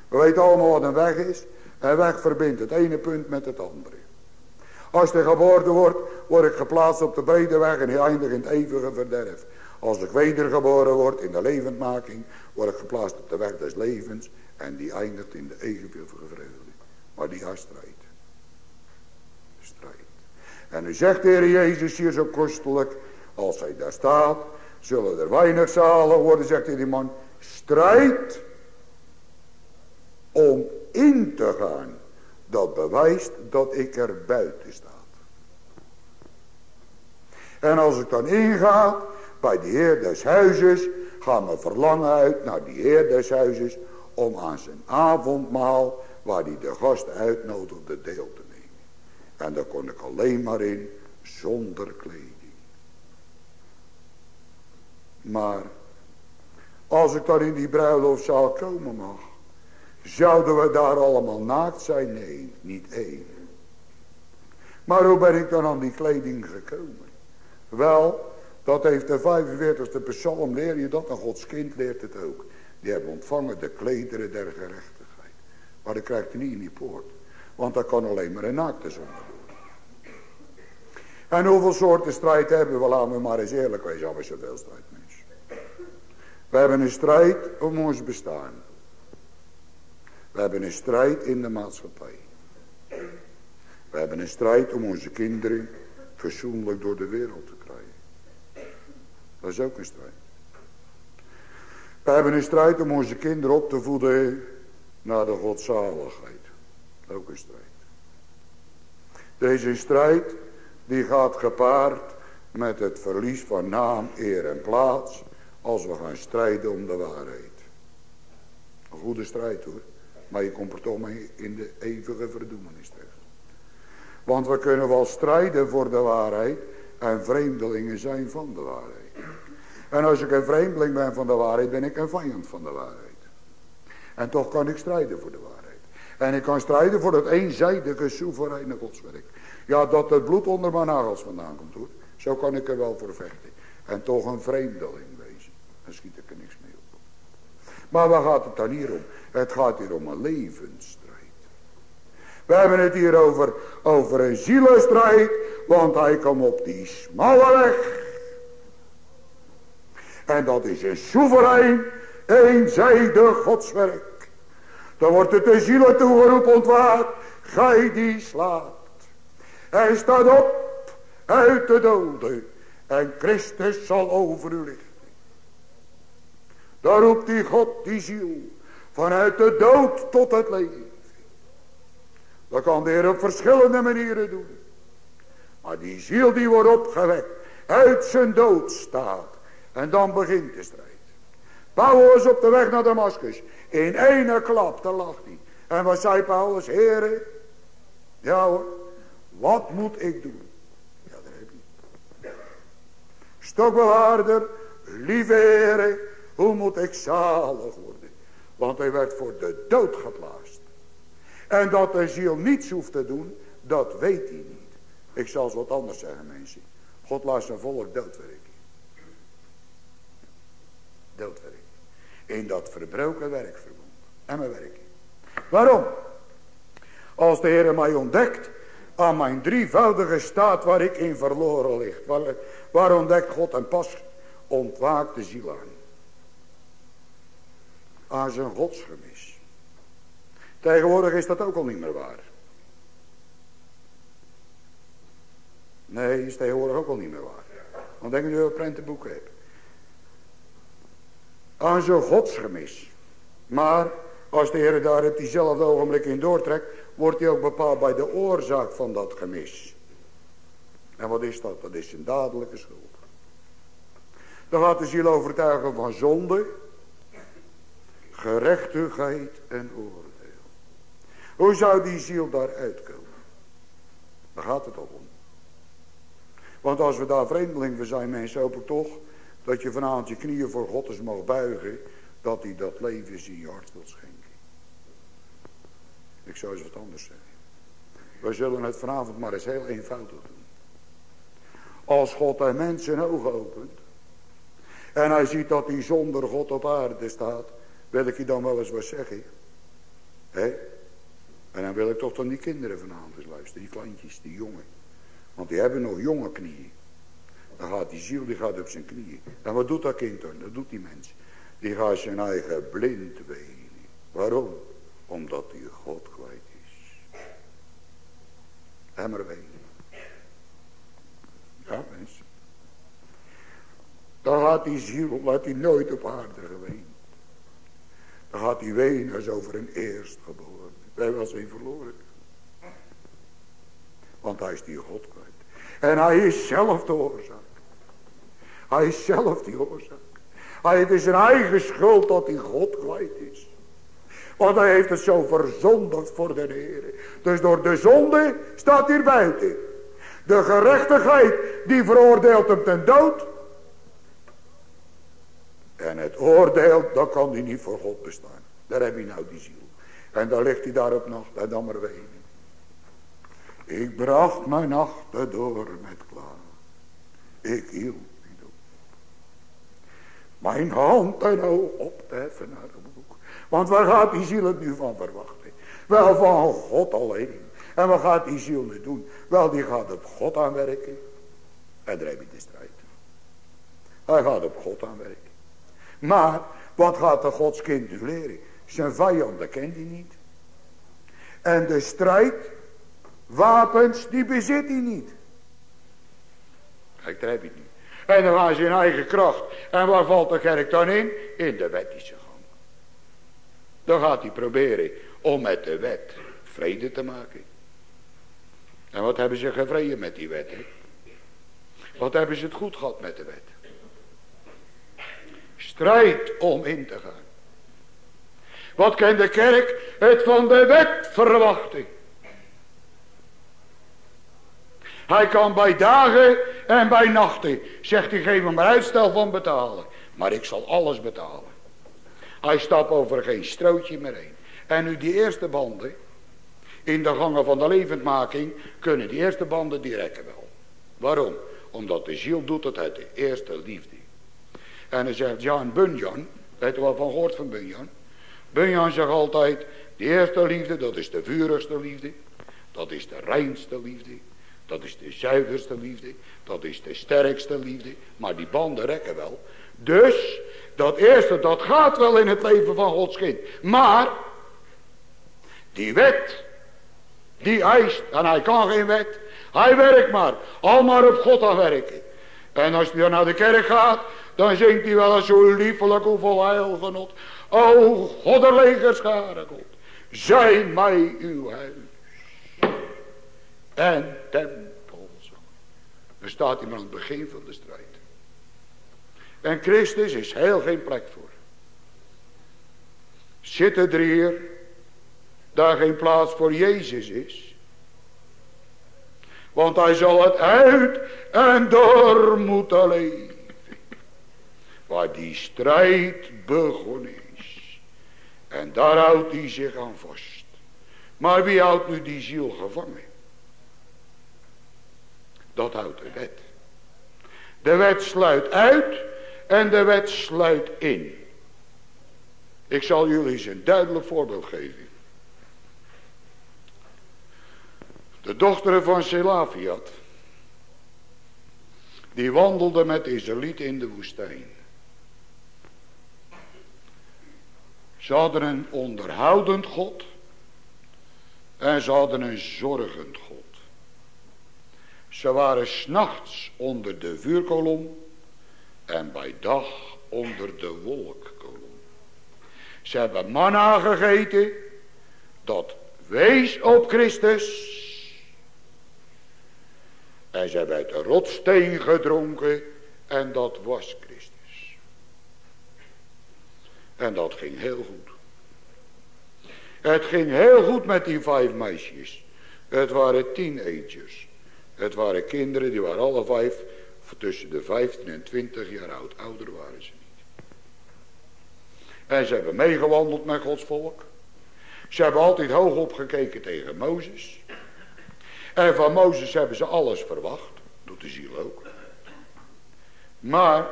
We weten allemaal wat een weg is. Een weg verbindt het ene punt met het andere. Als er geboren wordt, word ik geplaatst op de brede weg en eindig in het eeuwige verderf. Als ik wedergeboren word in de levendmaking, word ik geplaatst op de weg des levens en die eindigt in de eeuwige vreugde. Maar die gaat strijd. Strijd. En nu zegt de Heer Jezus hier zo kostelijk, als hij daar staat, zullen er weinig zalen worden, zegt hij die man, strijd om in te gaan. Dat bewijst dat ik er buiten sta. En als ik dan inga bij de Heer des huizes, gaat mijn verlangen uit naar die Heer des huizes om aan zijn avondmaal, waar hij de gasten uitnodigde, deel. En daar kon ik alleen maar in, zonder kleding. Maar, als ik dan in die bruiloftzaal komen mag, zouden we daar allemaal naakt zijn? Nee, niet één. Maar hoe ben ik dan aan die kleding gekomen? Wel, dat heeft de 45e psalm, leer je dat? En Gods kind leert het ook. Die hebben ontvangen de klederen der gerechtigheid. Maar dat krijgt hij niet in die poort. Want dat kan alleen maar een naakte zonde doen. En hoeveel soorten strijd hebben we? Laten we maar eens eerlijk wezen. Hebben zoveel strijd, mensen. We hebben een strijd om ons bestaan. We hebben een strijd in de maatschappij. We hebben een strijd om onze kinderen verzoenlijk door de wereld te krijgen. Dat is ook een strijd. We hebben een strijd om onze kinderen op te voeden naar de godzaligheid. Ook een strijd. Deze strijd die gaat gepaard met het verlies van naam, eer en plaats als we gaan strijden om de waarheid. Een goede strijd hoor. Maar je komt er toch mee in de eeuwige verdoemenis terecht. Want we kunnen wel strijden voor de waarheid en vreemdelingen zijn van de waarheid. En als ik een vreemdeling ben van de waarheid, ben ik een vijand van de waarheid. En toch kan ik strijden voor de waarheid. En ik kan strijden voor het eenzijdige soevereine godswerk. Ja, dat het bloed onder mijn nagels vandaan komt hoor. Zo kan ik er wel voor vechten. En toch een vreemdeling wezen. Dan schiet ik er niks mee op. Maar waar gaat het dan hier om? Het gaat hier om een levensstrijd. We hebben het hier over, over een zielenstrijd. Want hij komt op die smalle weg. En dat is een soeverein, eenzijdig godswerk. Dan wordt het de zielen toegeroepen ontwaakt. Gij die slaapt. Hij staat op uit de doden. En Christus zal over u lichten. Daar roept die God die ziel. Vanuit de dood tot het leven. Dat kan de Heer op verschillende manieren doen. Maar die ziel die wordt opgewekt. Uit zijn dood staat. En dan begint de strijd. Paulus op de weg naar Damascus. In ene klap, daar lag hij. En wat zei Paulus? Heren. Ja hoor. Wat moet ik doen? Ja, dat heb je. Stokbewaarder. Lieve heren. Hoe moet ik zalig worden? Want hij werd voor de dood geplaatst. En dat de ziel niets hoeft te doen. Dat weet hij niet. Ik zal eens wat anders zeggen mensen. God laat zijn volk doodwerken doodwerk. In dat verbroken werkverbond. En mijn werk. Waarom? Als de Heer mij ontdekt aan mijn drievoudige staat waar ik in verloren ligt. Waar, waar ontdekt God en pas ontwaakt de ziel aan. Aan zijn godsgemis. Tegenwoordig is dat ook al niet meer waar. Nee, is tegenwoordig ook al niet meer waar. Want denk je dat je een hebt aan zijn godsgemis. Maar als de Heer daar op diezelfde ogenblik in doortrekt, wordt hij ook bepaald bij de oorzaak van dat gemis. En wat is dat? Dat is een dadelijke schuld. Dan gaat de ziel overtuigen van zonde, gerechtigheid en oordeel. Hoe zou die ziel daar uitkomen? Daar gaat het ook om. Want als we daar vreemdeling voor zijn mensen hoop ik toch dat je vanavond je knieën voor God eens mag buigen. Dat hij dat leven in je hart wil schenken. Ik zou eens wat anders zeggen. We zullen het vanavond maar eens heel eenvoudig doen. Als God een mens zijn ogen opent. En hij ziet dat hij zonder God op aarde staat. Wil ik je dan wel eens wat zeggen. Hé? En dan wil ik toch van die kinderen vanavond eens luisteren. Die kleintjes, die jongen. Want die hebben nog jonge knieën. Dan gaat die ziel, die gaat op zijn knieën. En wat doet dat kind dan? Dat doet die mens. Die gaat zijn eigen blind wenen. Waarom? Omdat hij God kwijt is. Maar wenen. Ja mensen. Dan gaat die ziel, laat hij nooit op aarde geweend. Dan gaat hij wenen als over een eerstgeboren. Wij was een verloren. Want hij is die God kwijt. En hij is zelf de oorzaak. Hij is zelf die oorzaak. Hij heeft in zijn eigen schuld dat hij God kwijt is. Want hij heeft het zo verzondigd voor de Heer. Dus door de zonde staat hij buiten. De gerechtigheid die veroordeelt hem ten dood. En het oordeel, dat kan hij niet voor God bestaan. Daar heb je nou die ziel. En dan ligt hij daar op nacht en dan maar. Ik bracht mijn nachten door met klaar. Ik hield. Mijn hand en oog op te heffen naar de boek. Want waar gaat die ziel het nu van verwachten? Wel van God alleen. En wat gaat die ziel nu doen? Wel die gaat op God aanwerken. En daar heb je de strijd. Hij gaat op God aanwerken. Maar wat gaat de godskind nu leren? Zijn vijanden kent hij niet. En de strijd, wapens, die bezit hij niet. Kijk, daar het niet. En dan gaan ze in eigen kracht. En waar valt de kerk dan in? In de wettische gang. Dan gaat hij proberen om met de wet vrede te maken. En wat hebben ze gevreden met die wet? Wat hebben ze het goed gehad met de wet? Strijd om in te gaan. Wat kan de kerk het van de wet verwachten? Hij kan bij dagen en bij nachten, zegt hij, geef hem uitstel van betalen. Maar ik zal alles betalen. Hij stapt over geen strootje meer heen. En nu die eerste banden, in de gangen van de levendmaking, kunnen die eerste banden, die wel. Waarom? Omdat de ziel doet het uit de eerste liefde. En dan zegt Jan Bunyan, weet je wel van gehoord van Bunyan? Bunyan zegt altijd, de eerste liefde, dat is de vurigste liefde. Dat is de reinste liefde. Dat is de zuiverste liefde. Dat is de sterkste liefde. Maar die banden rekken wel. Dus, dat eerste, dat gaat wel in het leven van Gods kind. Maar, die wet, die eist, en hij kan geen wet. Hij werkt maar, al maar op God aan werken. En als hij dan naar de kerk gaat, dan zingt hij wel eens zo liefelijk hoeveel heilgenot. O God legerscharen God. Zijn mij uw huis. En tempel. Er staat iemand aan het begin van de strijd. En Christus is heel geen plek voor. Zitten er hier. Daar geen plaats voor Jezus is. Want hij zal het uit en door moeten leven. Waar die strijd begonnen is. En daar houdt hij zich aan vast. Maar wie houdt nu die ziel gevangen? Dat houdt de wet. De wet sluit uit en de wet sluit in. Ik zal jullie eens een duidelijk voorbeeld geven. De dochter van Selafiat. Die wandelde met Israëlieten in de woestijn. Ze hadden een onderhoudend God. En ze hadden een zorgend God. Ze waren s'nachts onder de vuurkolom. En bij dag onder de wolkkolom. Ze hebben manna gegeten. Dat wees op Christus. En ze hebben rotsteen gedronken. En dat was Christus. En dat ging heel goed. Het ging heel goed met die vijf meisjes. Het waren teenagers. Het waren kinderen, die waren alle vijf tussen de 15 en 20 jaar oud. Ouder waren ze niet. En ze hebben meegewandeld met Gods volk. Ze hebben altijd hoog opgekeken tegen Mozes. En van Mozes hebben ze alles verwacht. Doet de ziel ook. Maar,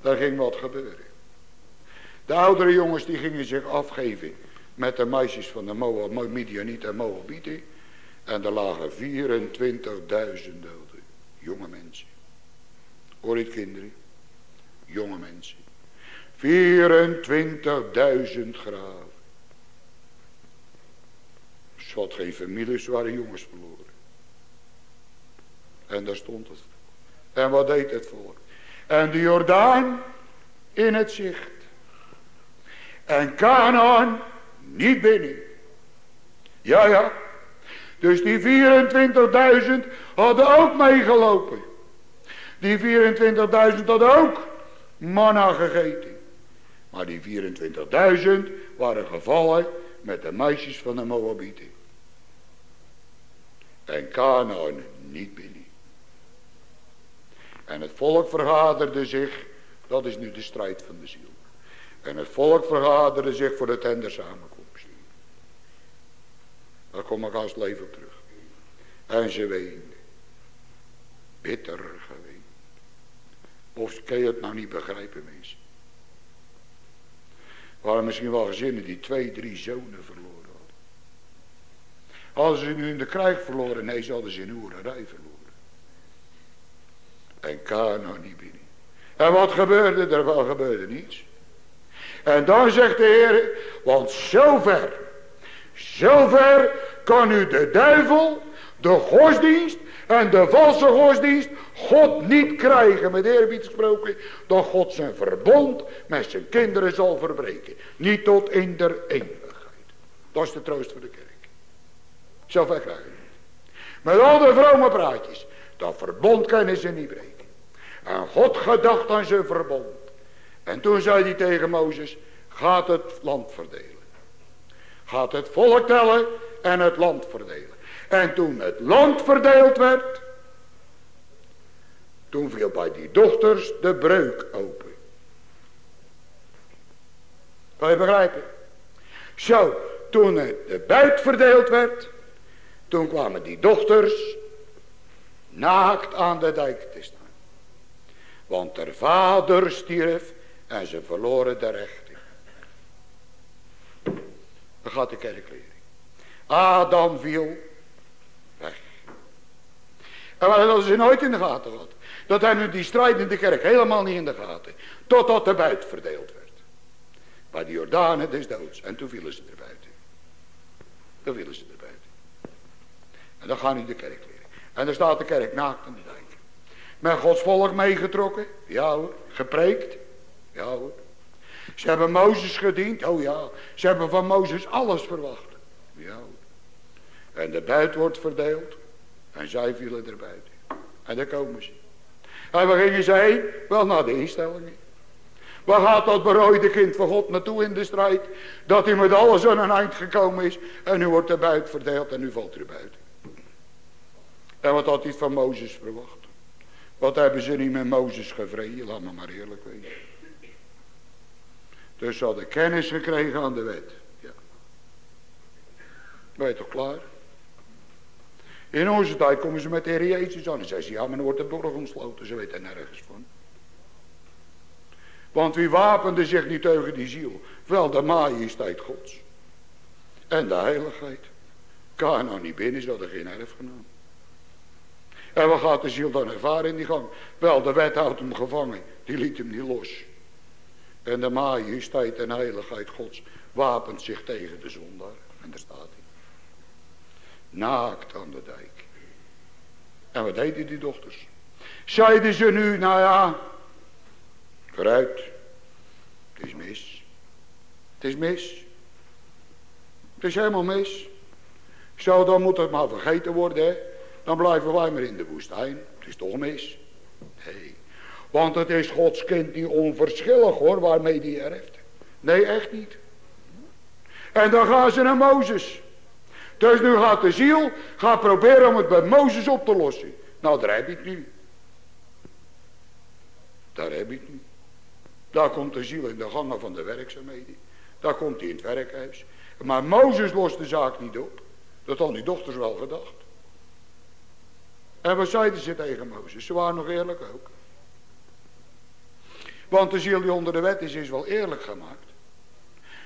daar ging wat gebeuren. De oudere jongens die gingen zich afgeven met de meisjes van de Moab, Midianiet en Moabieten. En er lagen 24.000 doden. Jonge mensen. Hoor het kinderen? Jonge mensen. 24.000 graven. Ze geen families, waren jongens verloren. En daar stond het. En wat deed het voor? En de Jordaan in het zicht. En Canaan niet binnen. Ja, ja. Dus die 24.000 hadden ook meegelopen. Die 24.000 hadden ook manna gegeten. Maar die 24.000 waren gevallen met de meisjes van de Moabieten. En Canaan niet binnen. En het volk vergaderde zich, dat is nu de strijd van de ziel. En het volk vergaderde zich voor de tender samenkomst. Daar kom ik als leven op terug. En ze weende. Bitter geween. Of kun je het nou niet begrijpen mensen. Er waren misschien wel gezinnen die twee, drie zonen verloren hadden. Hadden ze nu in de krijg verloren? Nee, ze hadden ze in hoererij verloren. En Kana niet binnen. En wat gebeurde er? Wel gebeurde niets. En dan zegt de Heer, want zover, zover kan u de duivel, de godsdienst en de valse godsdienst God niet krijgen. Met eerbied gesproken, dat God zijn verbond met zijn kinderen zal verbreken. Niet tot in der eeuwigheid. Dat is de troost voor de kerk. Zover krijgen we niet. Met al de vrome praatjes. Dat verbond kunnen ze niet breken. En God gedacht aan zijn verbond. En toen zei hij tegen Mozes, gaat het land verdelen. Gaat het volk tellen en het land verdelen. En toen het land verdeeld werd, toen viel bij die dochters de breuk open. Kan je begrijpen? Zo, toen de buit verdeeld werd, toen kwamen die dochters naakt aan de dijk te staan. Want der vader stierf en ze verloren de rechten. Dan gaat de kerklering. Adam viel weg. En wat hadden ze nooit in de gaten gehad. Dat hij nu die strijd in de kerk helemaal niet in de gaten. Totdat de buit verdeeld werd. Bij de Jordanen des doods. En toen vielen ze er buiten. Toen vielen ze er buiten. En dan gaan nu de kerk leren. En dan staat de kerk naakt aan de dijk. Met Gods volk meegetrokken. Ja hoor. Gepreekt. Ja hoor. Ze hebben Mozes gediend. Oh ja. Ze hebben van Mozes alles verwacht. Ja hoor. En de buit wordt verdeeld. En zij vielen er buiten. En daar komen ze. En waar gingen zij? Wel naar de instellingen. Waar gaat dat berooide kind van God naartoe in de strijd? Dat hij met alles aan een eind gekomen is. En nu wordt de buit verdeeld en nu valt er buiten. En wat had hij van Mozes verwacht? Wat hebben ze niet met Mozes gevreden? Laat me maar eerlijk weten. Dus ze hadden kennis gekregen aan de wet. Ja. Ben je toch klaar? In onze tijd komen ze met de Heer Jezus aan. En zeggen ze, ja, maar dan wordt de borg ontsloten. Ze weten er nergens van. Want wie wapende zich niet tegen die ziel? Wel de majesteit gods. En de heiligheid. Kan nou niet binnen, ze hadden geen erfgenaam. En wat gaat de ziel dan ervaren in die gang? Wel, de wet houdt hem gevangen. Die liet hem niet los. En de majesteit en heiligheid gods wapent zich tegen de zondaar. En daar staat. Naakt aan de dijk. En wat deden die dochters? Zeiden ze nu, nou ja, vooruit. Het is mis. Het is mis. Het is helemaal mis. Zo, dan moet het maar vergeten worden. Dan blijven wij maar in de woestijn. Het is toch mis. Nee. Want het is Gods kind niet onverschillig hoor, waarmee die erft. Nee, echt niet. En dan gaan ze naar Mozes. Dus nu gaat de ziel, gaat proberen om het bij Mozes op te lossen. Nou, daar heb je het nu. Daar heb je het nu. Daar komt de ziel in de gangen van de werkzaamheden. Daar komt hij in het werkhuis. Maar Mozes lost de zaak niet op. Dat hadden die dochters wel gedacht. En wat zeiden ze tegen Mozes? Ze waren nog eerlijk ook. Want de ziel die onder de wet is, is wel eerlijk gemaakt.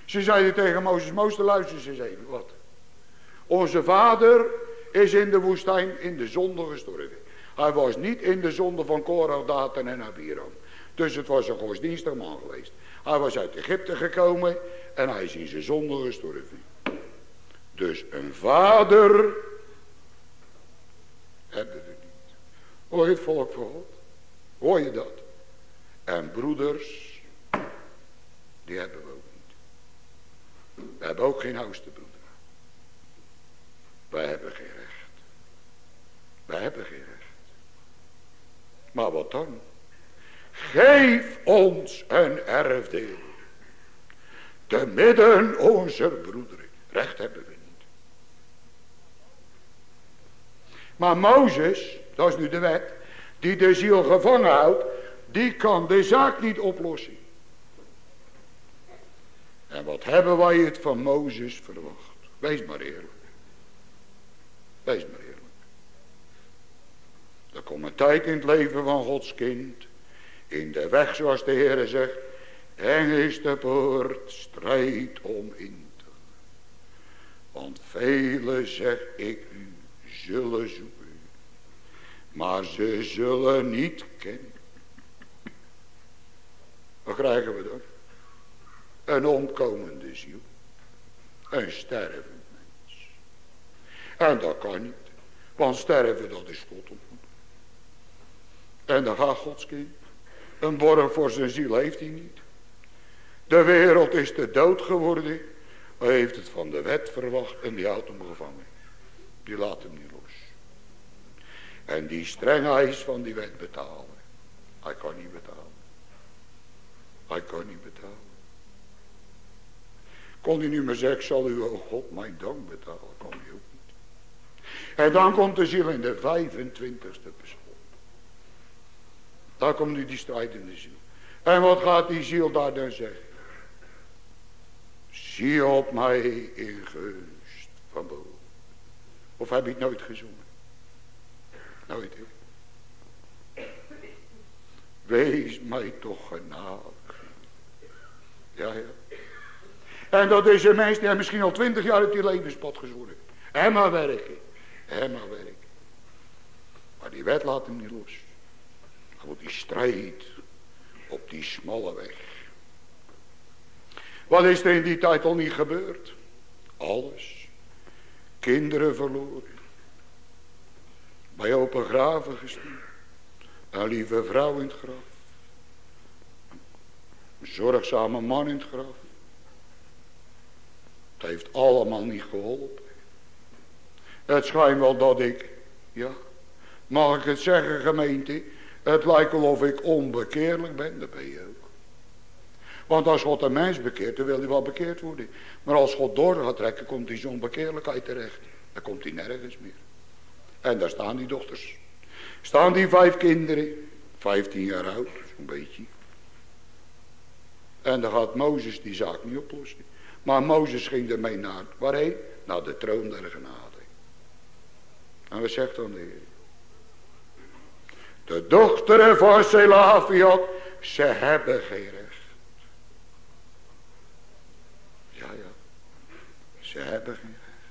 Ze zeiden tegen Mozes, Mozes luister eens even wat. Onze vader is in de woestijn in de zonde gestorven. Hij was niet in de zonde van Korah, Datan en Abiram. Dus het was een godsdienstig man geweest. Hij was uit Egypte gekomen en hij is in zijn zonde gestorven. Dus een vader hebben we niet. Hoor je het volk van God? Hoor je dat? En broeders, die hebben we ook niet. We hebben ook geen hoogste broeder. Wij hebben geen recht. Wij hebben geen recht. Maar wat dan? Geef ons een erfdeel. Te midden onze broederen. Recht hebben we niet. Maar Mozes, dat is nu de wet, die de ziel gevangen houdt, die kan de zaak niet oplossen. En wat hebben wij het van Mozes verwacht? Wees maar eerlijk. Wees maar eerlijk. Er komt een tijd in het leven van Gods kind. In de weg zoals de Heer zegt. En is de poort strijd om in te Want velen zeg ik u zullen zoeken. Maar ze zullen niet kennen. Wat krijgen we dan? Een omkomende ziel. Een stervend mens. En dat kan niet. Want sterven dat is God ontmoet. En dan gaat Gods kind. Een borg voor zijn ziel heeft hij niet. De wereld is te dood geworden. Hij heeft het van de wet verwacht en die houdt hem gevangen. Die laat hem niet los. En die strengheid van die wet betalen. Hij kan niet betalen. Hij kan niet betalen. Kon hij nu maar zeggen, zal u, God, mijn dank betalen? Ook niet. En dan komt de ziel in de 25ste persoon. Daar komt nu die strijd in de ziel. En wat gaat die ziel daar dan zeggen? Zie op mij in gunst van boven. Of heb je het nooit gezongen? Nooit. He? Wees mij toch genadig. Ja, ja. En dat is een mens die misschien al twintig jaar uit die levenspad gezworen. En maar werken. Maar werken. Maar die wet laat hem niet los. Voor die strijd op die smalle weg. Wat is er in die tijd al niet gebeurd? Alles. Kinderen verloren. Bij open graven gestuurd. Een lieve vrouw in het graf. Een zorgzame man in het graf. Het heeft allemaal niet geholpen. Het schijnt wel dat ik, ja, mag ik het zeggen gemeente, het lijkt wel of ik onbekeerlijk ben, dat ben je ook. Want als God een mens bekeert, dan wil hij wel bekeerd worden. Maar als God door gaat trekken, komt hij zo'n bekeerlijkheid terecht. Dan komt hij nergens meer. En daar staan die dochters. Staan die vijf kinderen, vijftien jaar oud, zo'n beetje. En dan gaat Mozes die zaak niet oplossen. Maar Mozes ging ermee naar, waarheen? Naar de troon der genade. En wat zegt dan de Heer? De dochteren van Selafiot, ze hebben geen recht. Ja, ja. Ze hebben geen recht.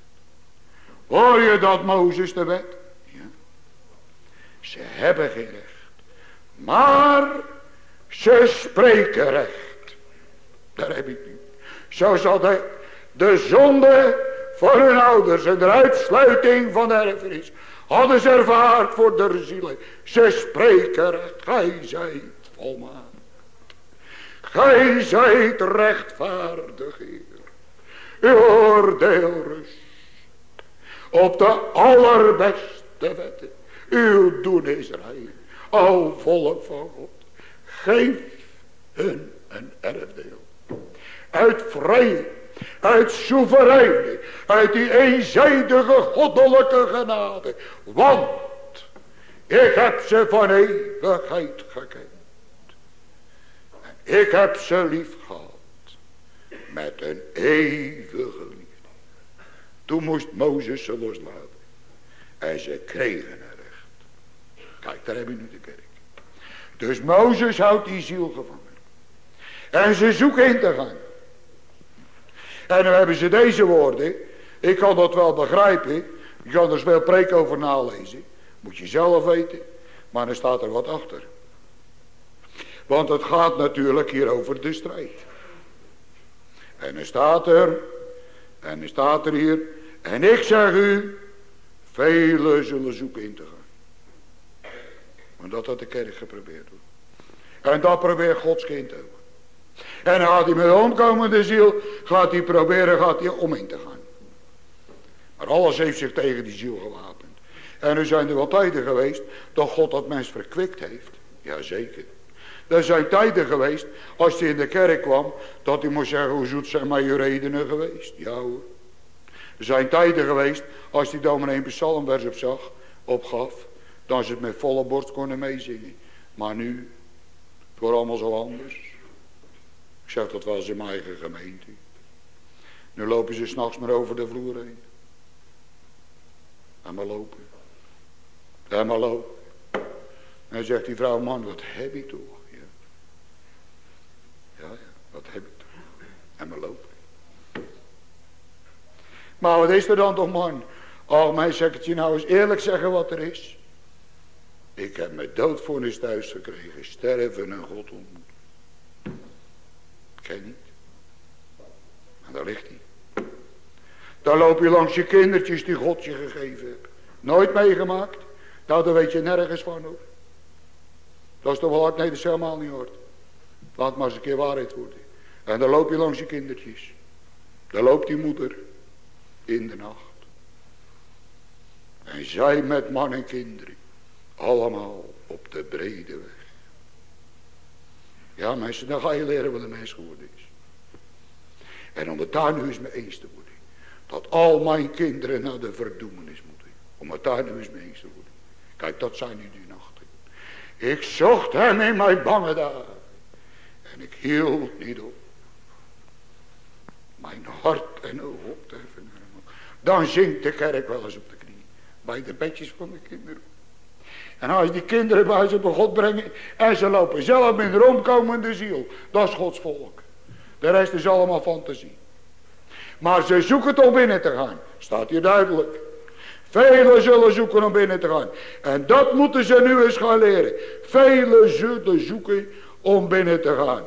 Hoor je dat Mozes de wet? Ja. Ze hebben geen recht. Maar ze spreken recht. Daar heb ik nu. Zo zal de, de zonde voor hun ouders en de uitsluiting van de erfenis hadden ze ervaard voor de zielen. Ze spreken gij zijt volmaakt. Gij zijt rechtvaardig, Heer. Uw oordeel rust op de allerbeste wetten. Uw doen is rein. O volk van God, geef hun een erfdeel. Uit vrij Uit soevereine, uit die eenzijdige goddelijke genade. Want ik heb ze van eeuwigheid gekend. En ik heb ze lief gehad. Met een eeuwige liefde. Toen moest Mozes ze loslaten. En ze kregen er recht. Kijk, daar heb je nu de kerk. Dus Mozes houdt die ziel gevangen. En ze zoeken in te gaan. En dan hebben ze deze woorden. Ik kan dat wel begrijpen. Je kan er veel preek over nalezen. Moet je zelf weten. Maar er staat er wat achter. Want het gaat natuurlijk hier over de strijd. En er staat er. En er staat er hier. En ik zeg u. Velen zullen zoeken in te gaan. Want dat had de kerk geprobeerd. En dat probeert Gods kind ook. En gaat hij met de omkomende ziel, gaat hij proberen, gaat hij om in te gaan. Maar alles heeft zich tegen die ziel gewapend. En er zijn er wel tijden geweest, dat God dat mens verkwikt heeft. Jazeker. Er zijn tijden geweest, als hij in de kerk kwam, dat hij moest zeggen, hoe zoet zijn mijn redenen geweest? Ja hoor. Er zijn tijden geweest, als hij dominee een psalmvers op zag, opgaf, dan ze het met volle borst konden meezingen. Maar nu, het wordt allemaal zo anders. Ik zeg dat eens in mijn eigen gemeente. Nu lopen ze s'nachts maar over de vloer heen. En maar lopen. En maar lopen. En dan zegt die vrouw, man, wat heb je toch? Ja, ja, wat heb ik toch? En maar lopen. Maar wat is er dan toch, man? Mij zeg het je nou eens eerlijk zeggen wat er is. Ik heb mijn doodvonnis thuis gekregen. Sterven en God ontmoet. Ken niet. En daar ligt hij. Dan loop je langs je kindertjes die God je gegeven hebt. Nooit meegemaakt. Nou, daar weet je nergens van hoor. Dat is toch wel hard. Nee, dat is helemaal niet hard. Laat maar eens een keer waarheid worden. En dan loop je langs je kindertjes. Dan loopt die moeder. In de nacht. En zij met man en kinderen. Allemaal op de brede weg. Ja mensen, dan ga je leren wat een mens geworden is. En om het daar nu eens mee eens te worden. Dat al mijn kinderen naar de verdoemenis moeten. Om het daar nu eens mee eens te worden. Kijk, dat zijn nu die nachten. Ik zocht hem in mijn bange dagen. En ik hield niet op. Mijn hart en oog op te heffen. Dan zingt de kerk wel eens op de knie. Bij de bedjes van de kinderen. En als die kinderen bij ze bij God brengen. En ze lopen zelf in de omkomende ziel. Dat is Gods volk. De rest is allemaal fantasie. Maar ze zoeken om binnen te gaan. Staat hier duidelijk. Velen zullen zoeken om binnen te gaan. En dat moeten ze nu eens gaan leren. Velen zullen zoeken om binnen te gaan.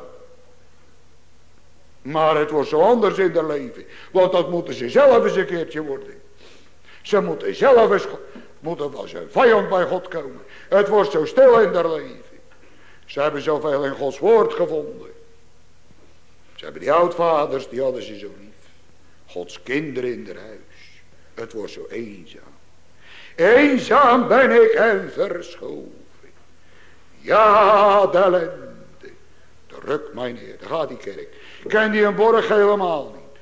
Maar het wordt zo anders in het leven. Want dat moeten ze zelf eens een keertje worden. Ze moeten zelf eens moet er wel zijn vijand bij God komen. Het wordt zo stil in haar leven. Ze hebben zoveel in Gods woord gevonden. Ze hebben die oudvaders, die hadden ze zo lief. Gods kinderen in haar huis. Het wordt zo eenzaam. Eenzaam ben ik en verschoven. Ja, de ellende. Druk mij neer. Daar gaat die kerk. Ken die een borg helemaal niet.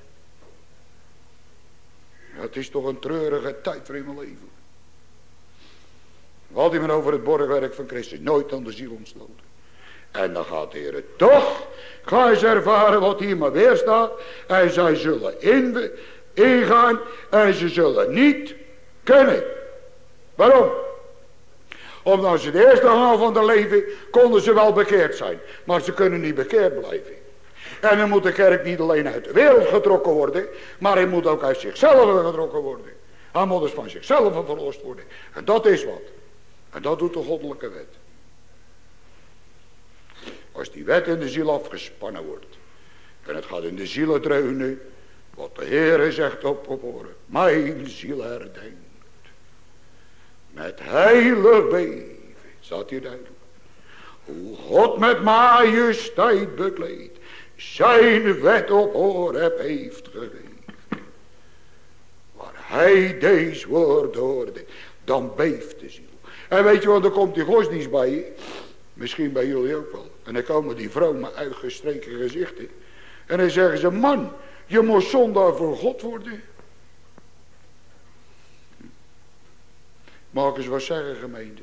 het is toch een treurige tijd voor in mijn leven. Wat hij men over het borgwerk van Christus. Nooit aan de ziel ontsloten. En dan gaat de Heer toch. Ga eens ervaren wat hier maar weer staat. En zij zullen in, ingaan. En ze zullen niet kunnen. Waarom? Omdat ze de eerste half van hun leven konden ze wel bekeerd zijn. Maar ze kunnen niet bekeerd blijven. En dan moet de kerk niet alleen uit de wereld getrokken worden. Maar hij moet ook uit zichzelf getrokken worden. Hij moet dus van zichzelf verlost worden. En dat is wat. En dat doet de goddelijke wet. Als die wet in de ziel afgespannen wordt. En het gaat in de ziel dreunen. Wat de Heere zegt op oren. Mijn ziel herdenkt. Met heilig beven. Zat hier duidelijk. Hoe God met majesteit bekleed. Zijn wet op oren heeft gegeven. Waar hij deze woord hoorde. Dan beeft de ziel. En weet je wat, dan komt die godsdienst bij je. Misschien bij jullie ook wel. En dan komen die vrome uitgestreken gezichten. En dan zeggen ze, man, Je moet zondaar voor God worden. Mag eens wat zeggen gemeente?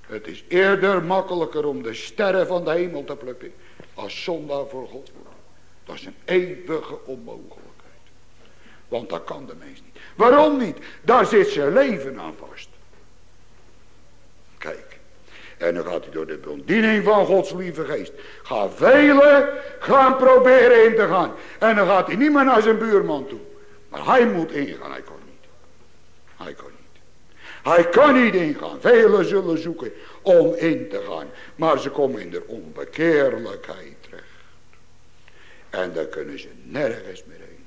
Het is eerder makkelijker om de sterren van de hemel te plukken. Als zondaar voor God worden. Dat is een eeuwige onmogelijkheid. Want dat kan de mens niet. Waarom niet? Daar zit zijn leven aan vast. En dan gaat hij door de bediening van Gods lieve geest. Ga velen gaan proberen in te gaan. En dan gaat hij niet meer naar zijn buurman toe. Maar hij moet ingaan. Hij kan niet. Hij kan niet. Hij kan niet ingaan. Velen zullen zoeken om in te gaan. Maar ze komen in de onbekeerlijkheid terecht. En daar kunnen ze nergens meer heen.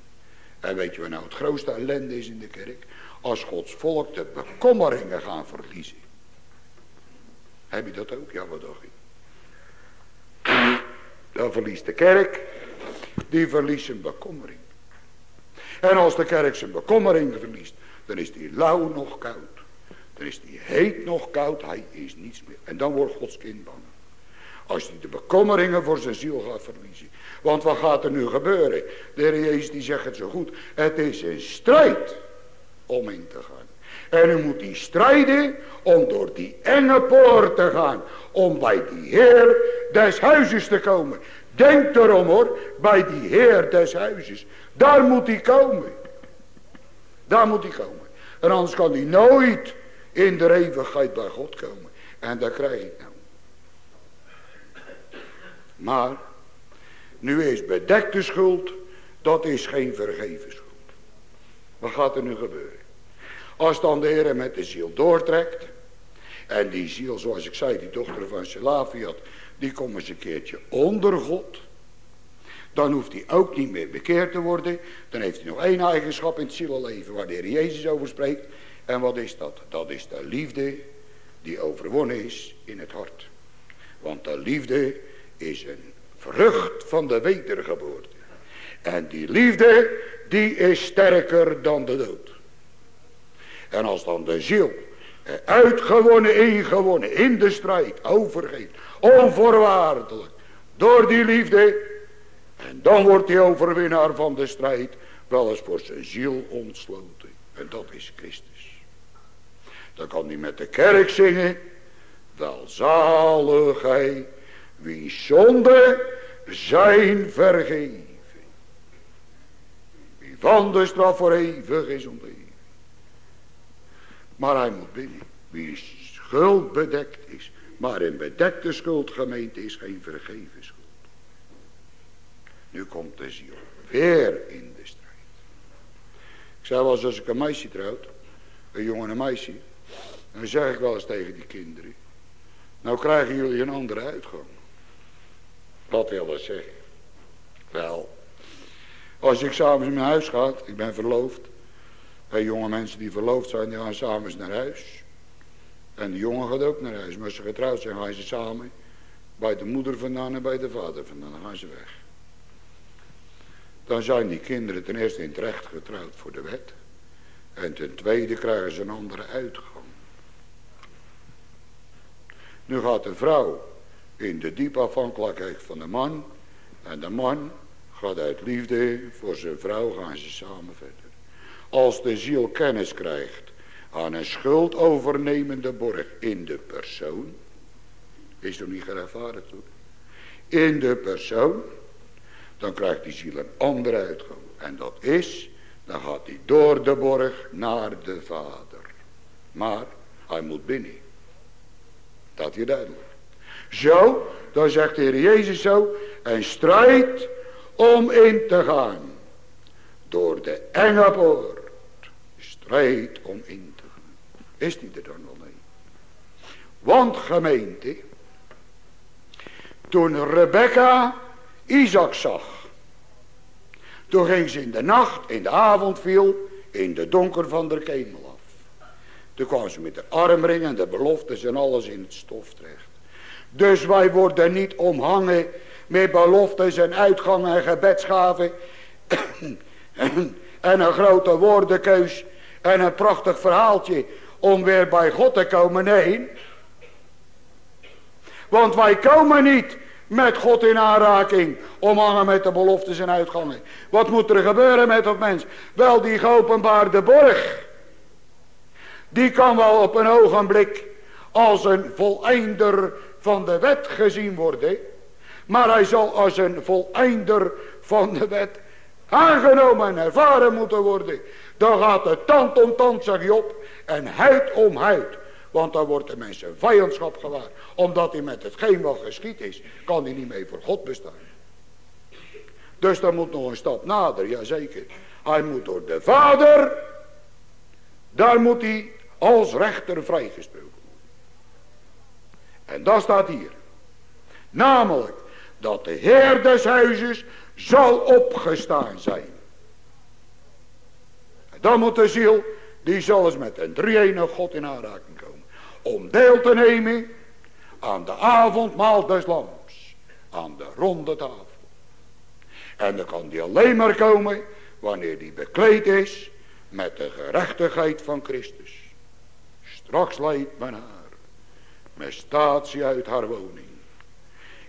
En weet je wat nou het grootste ellende is in de kerk? Als Gods volk de bekommeringen gaan verliezen. Heb je dat ook? Ja, wat dacht je? Dan verliest de kerk. Die verliest zijn bekommering. En als de kerk zijn bekommering verliest. Dan is die lauw nog koud. Dan is die heet nog koud. Hij is niets meer. En dan wordt Gods kind bang. Als hij de bekommeringen voor zijn ziel gaat verliezen. Want wat gaat er nu gebeuren? De Heer Jezus die zegt het zo goed. Het is een strijd om in te gaan. En u moet die strijden om door die enge poort te gaan. Om bij die Heer des huizes te komen. Denk erom hoor, bij die Heer des huizes. Daar moet hij komen. Daar moet hij komen. En anders kan hij nooit in de eeuwigheid bij God komen. En dat krijg ik nou. Maar, nu is bedekte schuld, dat is geen vergeven schuld. Wat gaat er nu gebeuren? Als dan de Heer met de ziel doortrekt. En die ziel, zoals ik zei, die dochter van Selafiat. Die komt eens een keertje onder God. Dan hoeft hij ook niet meer bekeerd te worden. Dan heeft hij nog één eigenschap in het zielenleven waar de Heer Jezus over spreekt. En wat is dat? Dat is de liefde die overwonnen is in het hart. Want de liefde is een vrucht van de wedergeboorte. En die liefde, die is sterker dan de dood. En als dan de ziel uitgewonnen, ingewonnen, in de strijd, overgeeft, onvoorwaardelijk, door die liefde. En dan wordt die overwinnaar van de strijd wel eens voor zijn ziel ontsloten. En dat is Christus. Dan kan hij met de kerk zingen. Welzalig hij, wie zonde zijn vergeven. Wie van de straf voor eeuwig is ontleven. Maar hij moet binnen. Wie schuld bedekt is. Maar een bedekte schuldgemeente is geen vergeven schuld. Nu komt de ziel weer in de strijd. Ik zei wel eens als ik een meisje trouwt. Een jongen meisje. Dan zeg ik wel eens tegen die kinderen. Nou krijgen jullie een andere uitgang. Wat wil dat zeggen? Wel. Als ik samen in mijn huis ga. Ik ben verloofd. En jonge mensen die verloofd zijn, die gaan samen naar huis. En de jongen gaat ook naar huis. Maar als ze getrouwd zijn, gaan ze samen bij de moeder vandaan en bij de vader vandaan. Dan gaan ze weg. Dan zijn die kinderen ten eerste in het recht getrouwd voor de wet. En ten tweede krijgen ze een andere uitgang. Nu gaat de vrouw in de diepe afhankelijkheid van de man. En de man gaat uit liefde voor zijn vrouw gaan ze samen verder. Als de ziel kennis krijgt aan een schuldovernemende borg in de persoon. Is er niet gerechtvaardigd hoor. In de persoon. Dan krijgt die ziel een andere uitgang. En dat is, dan gaat hij door de borg naar de vader. Maar hij moet binnen. Dat je duidelijk. Zo, dan zegt de Heer Jezus zo. En strijd om in te gaan. Door de enge poort strijd om in te gaan. Is die er dan wel mee? Want gemeente, toen Rebecca Isaac zag, toen ging ze in de nacht, in de avond viel, in de donker van de kemel af. Toen kwam ze met de armring en de beloftes en alles in het stof terecht. Dus wij worden niet omhangen met beloftes en uitgangen en gebedsgaven. en een grote woordenkeus en een prachtig verhaaltje om weer bij God te komen. Nee. Want wij komen niet met God in aanraking. Omhangen met de beloftes en uitgangen. Wat moet er gebeuren met dat mens? Wel die geopenbaarde borg. Die kan wel op een ogenblik als een voleinder van de wet gezien worden. Maar hij zal als een voleinder van de wet aangenomen en ervaren moeten worden. Dan gaat het tand om tand, zeg je op, en huid om huid. Want dan wordt de mensen vijandschap gewaar. Omdat hij met hetgeen wat geschied is, kan hij niet meer voor God bestaan. Dus dan moet nog een stap nader, jazeker. Hij moet door de vader, daar moet hij als rechter vrijgesproken worden. En dat staat hier. Namelijk, dat de Heer des huizes zal opgestaan zijn. Dan moet de ziel, die zal eens met een drie God in aanraking komen. Om deel te nemen aan de avondmaal des lams. Aan de ronde tafel. En dan kan die alleen maar komen wanneer die bekleed is met de gerechtigheid van Christus. Straks leidt men haar met statie uit haar woning.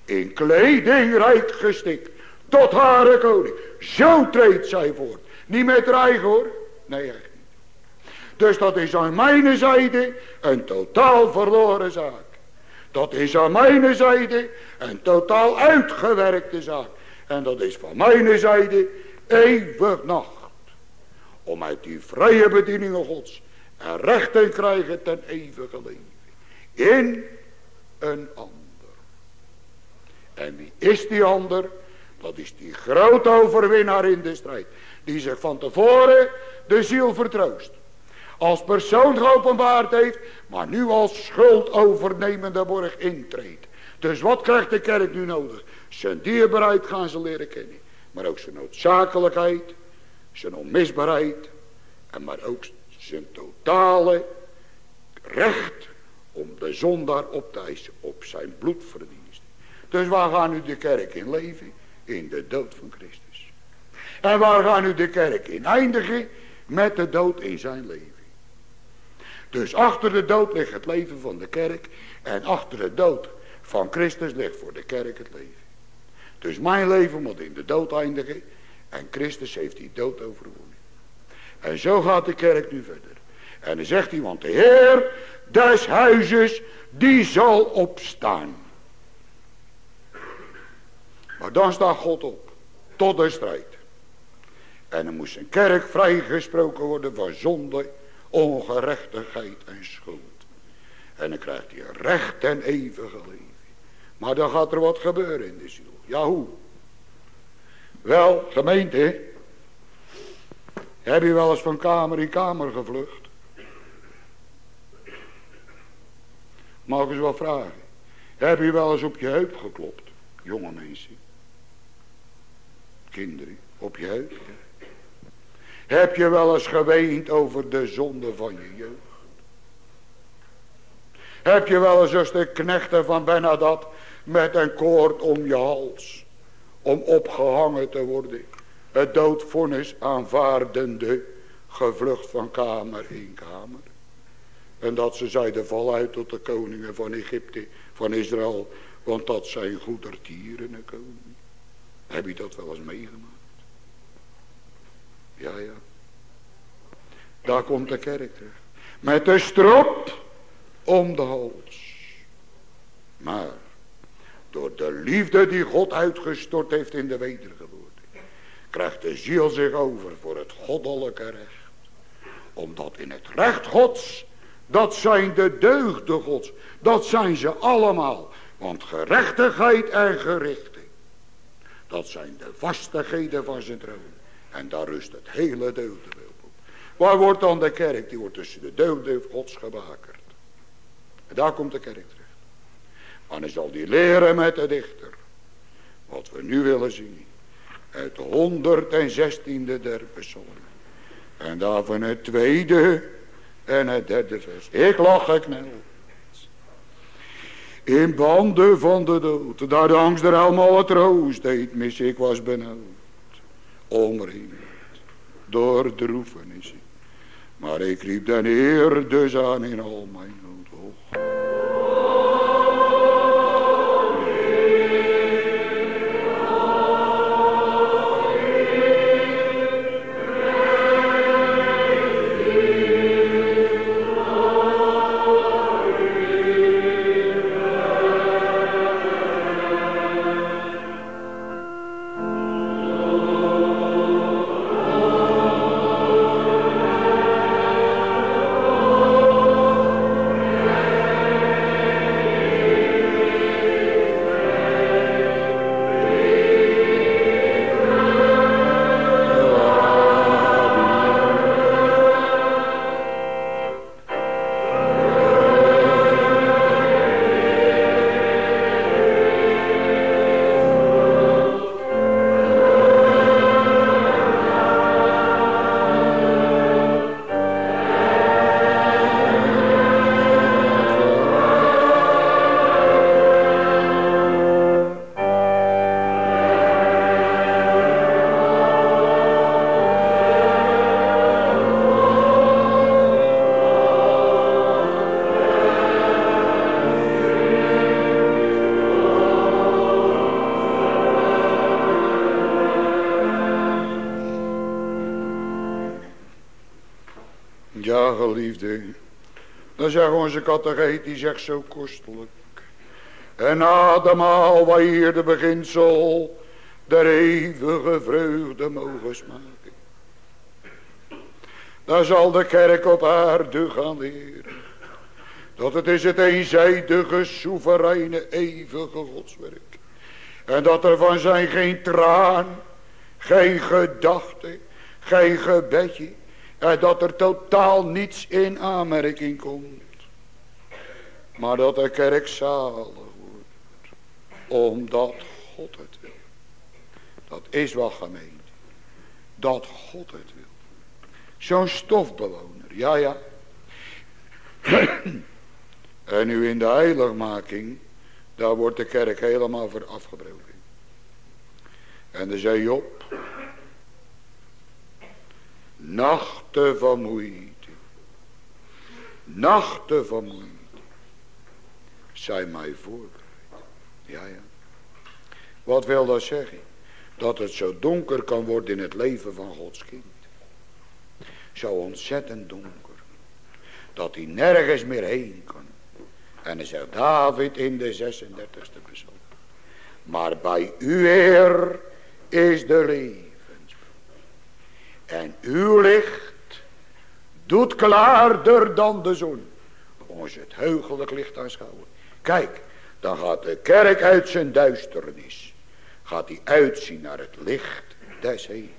In kleding rijk gestikt tot haar koning. Zo treedt zij voort. Niet met haar hoor. Nee echt niet. Dus dat is aan mijn zijde een totaal verloren zaak. Dat is aan mijn zijde een totaal uitgewerkte zaak. En dat is van mijn zijde eeuwig nacht. Om uit die vrije bedieningen gods recht te krijgen ten eeuwige leven. In een ander. En wie is die ander? Dat is die grote overwinnaar in de strijd. Die zich van tevoren de ziel vertroost. Als persoon geopenbaard heeft. Maar nu als schuldovernemende borg intreedt. Dus wat krijgt de kerk nu nodig? Zijn dierbaarheid gaan ze leren kennen. Maar ook zijn noodzakelijkheid. Zijn onmisbaarheid. En maar ook zijn totale recht om de zondaar op te eisen op zijn bloedverdienst. Dus waar gaat nu de kerk in leven? In de dood van Christus. En waar gaat nu de kerk in eindigen? Met de dood in zijn leven. Dus achter de dood ligt het leven van de kerk. En achter de dood van Christus ligt voor de kerk het leven. Dus mijn leven moet in de dood eindigen. En Christus heeft die dood overwonnen. En zo gaat de kerk nu verder. En dan zegt hij, want de Heer des huizes, die zal opstaan. Maar dan staat God op. Tot de strijd. En dan moest een kerk vrijgesproken worden van zonde, ongerechtigheid en schuld. En dan krijgt hij recht en eeuwige leven. Maar dan gaat er wat gebeuren in de ziel. Ja, hoe? Wel, gemeente. Heb je wel eens van kamer in kamer gevlucht? Mag ik eens wel vragen. Heb je wel eens op je heup geklopt? Jonge mensen. Kinderen, op je heup. Heb je wel eens geweend over de zonde van je jeugd? Heb je wel eens als de knechten van Benadat met een koord om je hals. Om opgehangen te worden. Het doodvonnis aanvaardende. Gevlucht van kamer in kamer. En dat ze zeiden val uit tot de koningen van Egypte. Van Israël. Want dat zijn goedertieren koning. Heb je dat wel eens meegemaakt? Ja, ja. Daar komt de kerk terug. Met de strop om de hals. Maar door de liefde die God uitgestort heeft in de wedergeboorte. Krijgt de ziel zich over voor het goddelijke recht. Omdat in het recht gods. Dat zijn de deugden gods. Dat zijn ze allemaal. Want gerechtigheid en gerichting. Dat zijn de vastigheden van zijn troon. En daar rust het hele deugdenbeeld op. Waar wordt dan de kerk? Die wordt tussen de deugden gods gebakerd. En daar komt de kerk terecht. En hij zal die leren met de dichter. Wat we nu willen zien. Het 116e der psalmen. En daarvan het tweede en het derde vers. Ik lach gekneld. In banden van de dood. Daar de angst er allemaal het troost deed mis. Ik was benauwd. Omringd. Door droefenissen. Maar ik riep den Heer dus aan in al mijn zegt onze catecheet, die zegt zo kostelijk. En na de maal waar hier de beginsel der eeuwige vreugde mogen smaken. Daar zal de kerk op aarde gaan leren. Dat het is het eenzijdige, soevereine, eeuwige godswerk. En dat er van zijn geen traan, geen gedachte, geen gebedje. En dat er totaal niets in aanmerking komt. Maar dat de kerk zalig wordt. Omdat God het wil. Dat is wel gemeente. Dat God het wil. Zo'n stofbewoner. Ja, ja. en nu in de heiligmaking. Daar wordt de kerk helemaal voor afgebroken. En dan zei Job. Nachten van moeite. Nachten van moeite. Zijn mij voorbereid. Ja, ja. Wat wil dat zeggen? Dat het zo donker kan worden in het leven van Gods kind. Zo ontzettend donker. Dat hij nergens meer heen kan. En dan zegt David in de 36e psalm. Maar bij u Heer is de levensbron. En uw licht doet klaarder dan de zon. Ons het heugelijk licht aanschouwen. Kijk, dan gaat de kerk uit zijn duisternis. Gaat hij uitzien naar het licht des hemels.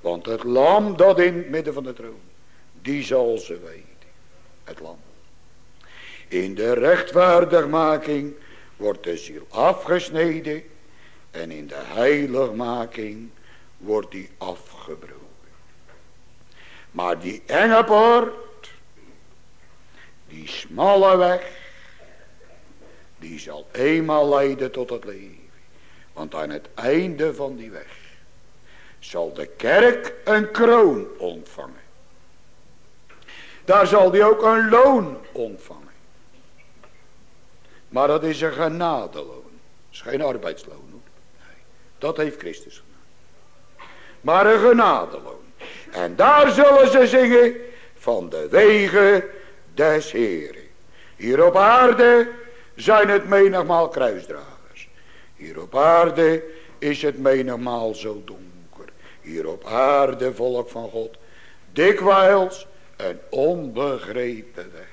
Want het lam dat in het midden van de troon. Die zal ze weten. Het lam. In de rechtvaardigmaking wordt de ziel afgesneden. En in de heiligmaking wordt die afgebroken. Maar die enge poort. Die smalle weg. Die zal eenmaal leiden tot het leven. Want aan het einde van die weg. Zal de kerk een kroon ontvangen. Daar zal die ook een loon ontvangen. Maar dat is een genadeloon. Dat is geen arbeidsloon. Nee, dat heeft Christus gedaan. Maar een genadeloon. En daar zullen ze zingen van de wegen des Heren. Hier op aarde zijn het menigmaal kruisdragers. Hier op aarde is het menigmaal zo donker. Hier op aarde, volk van God, dikwijls een onbegrepen weg.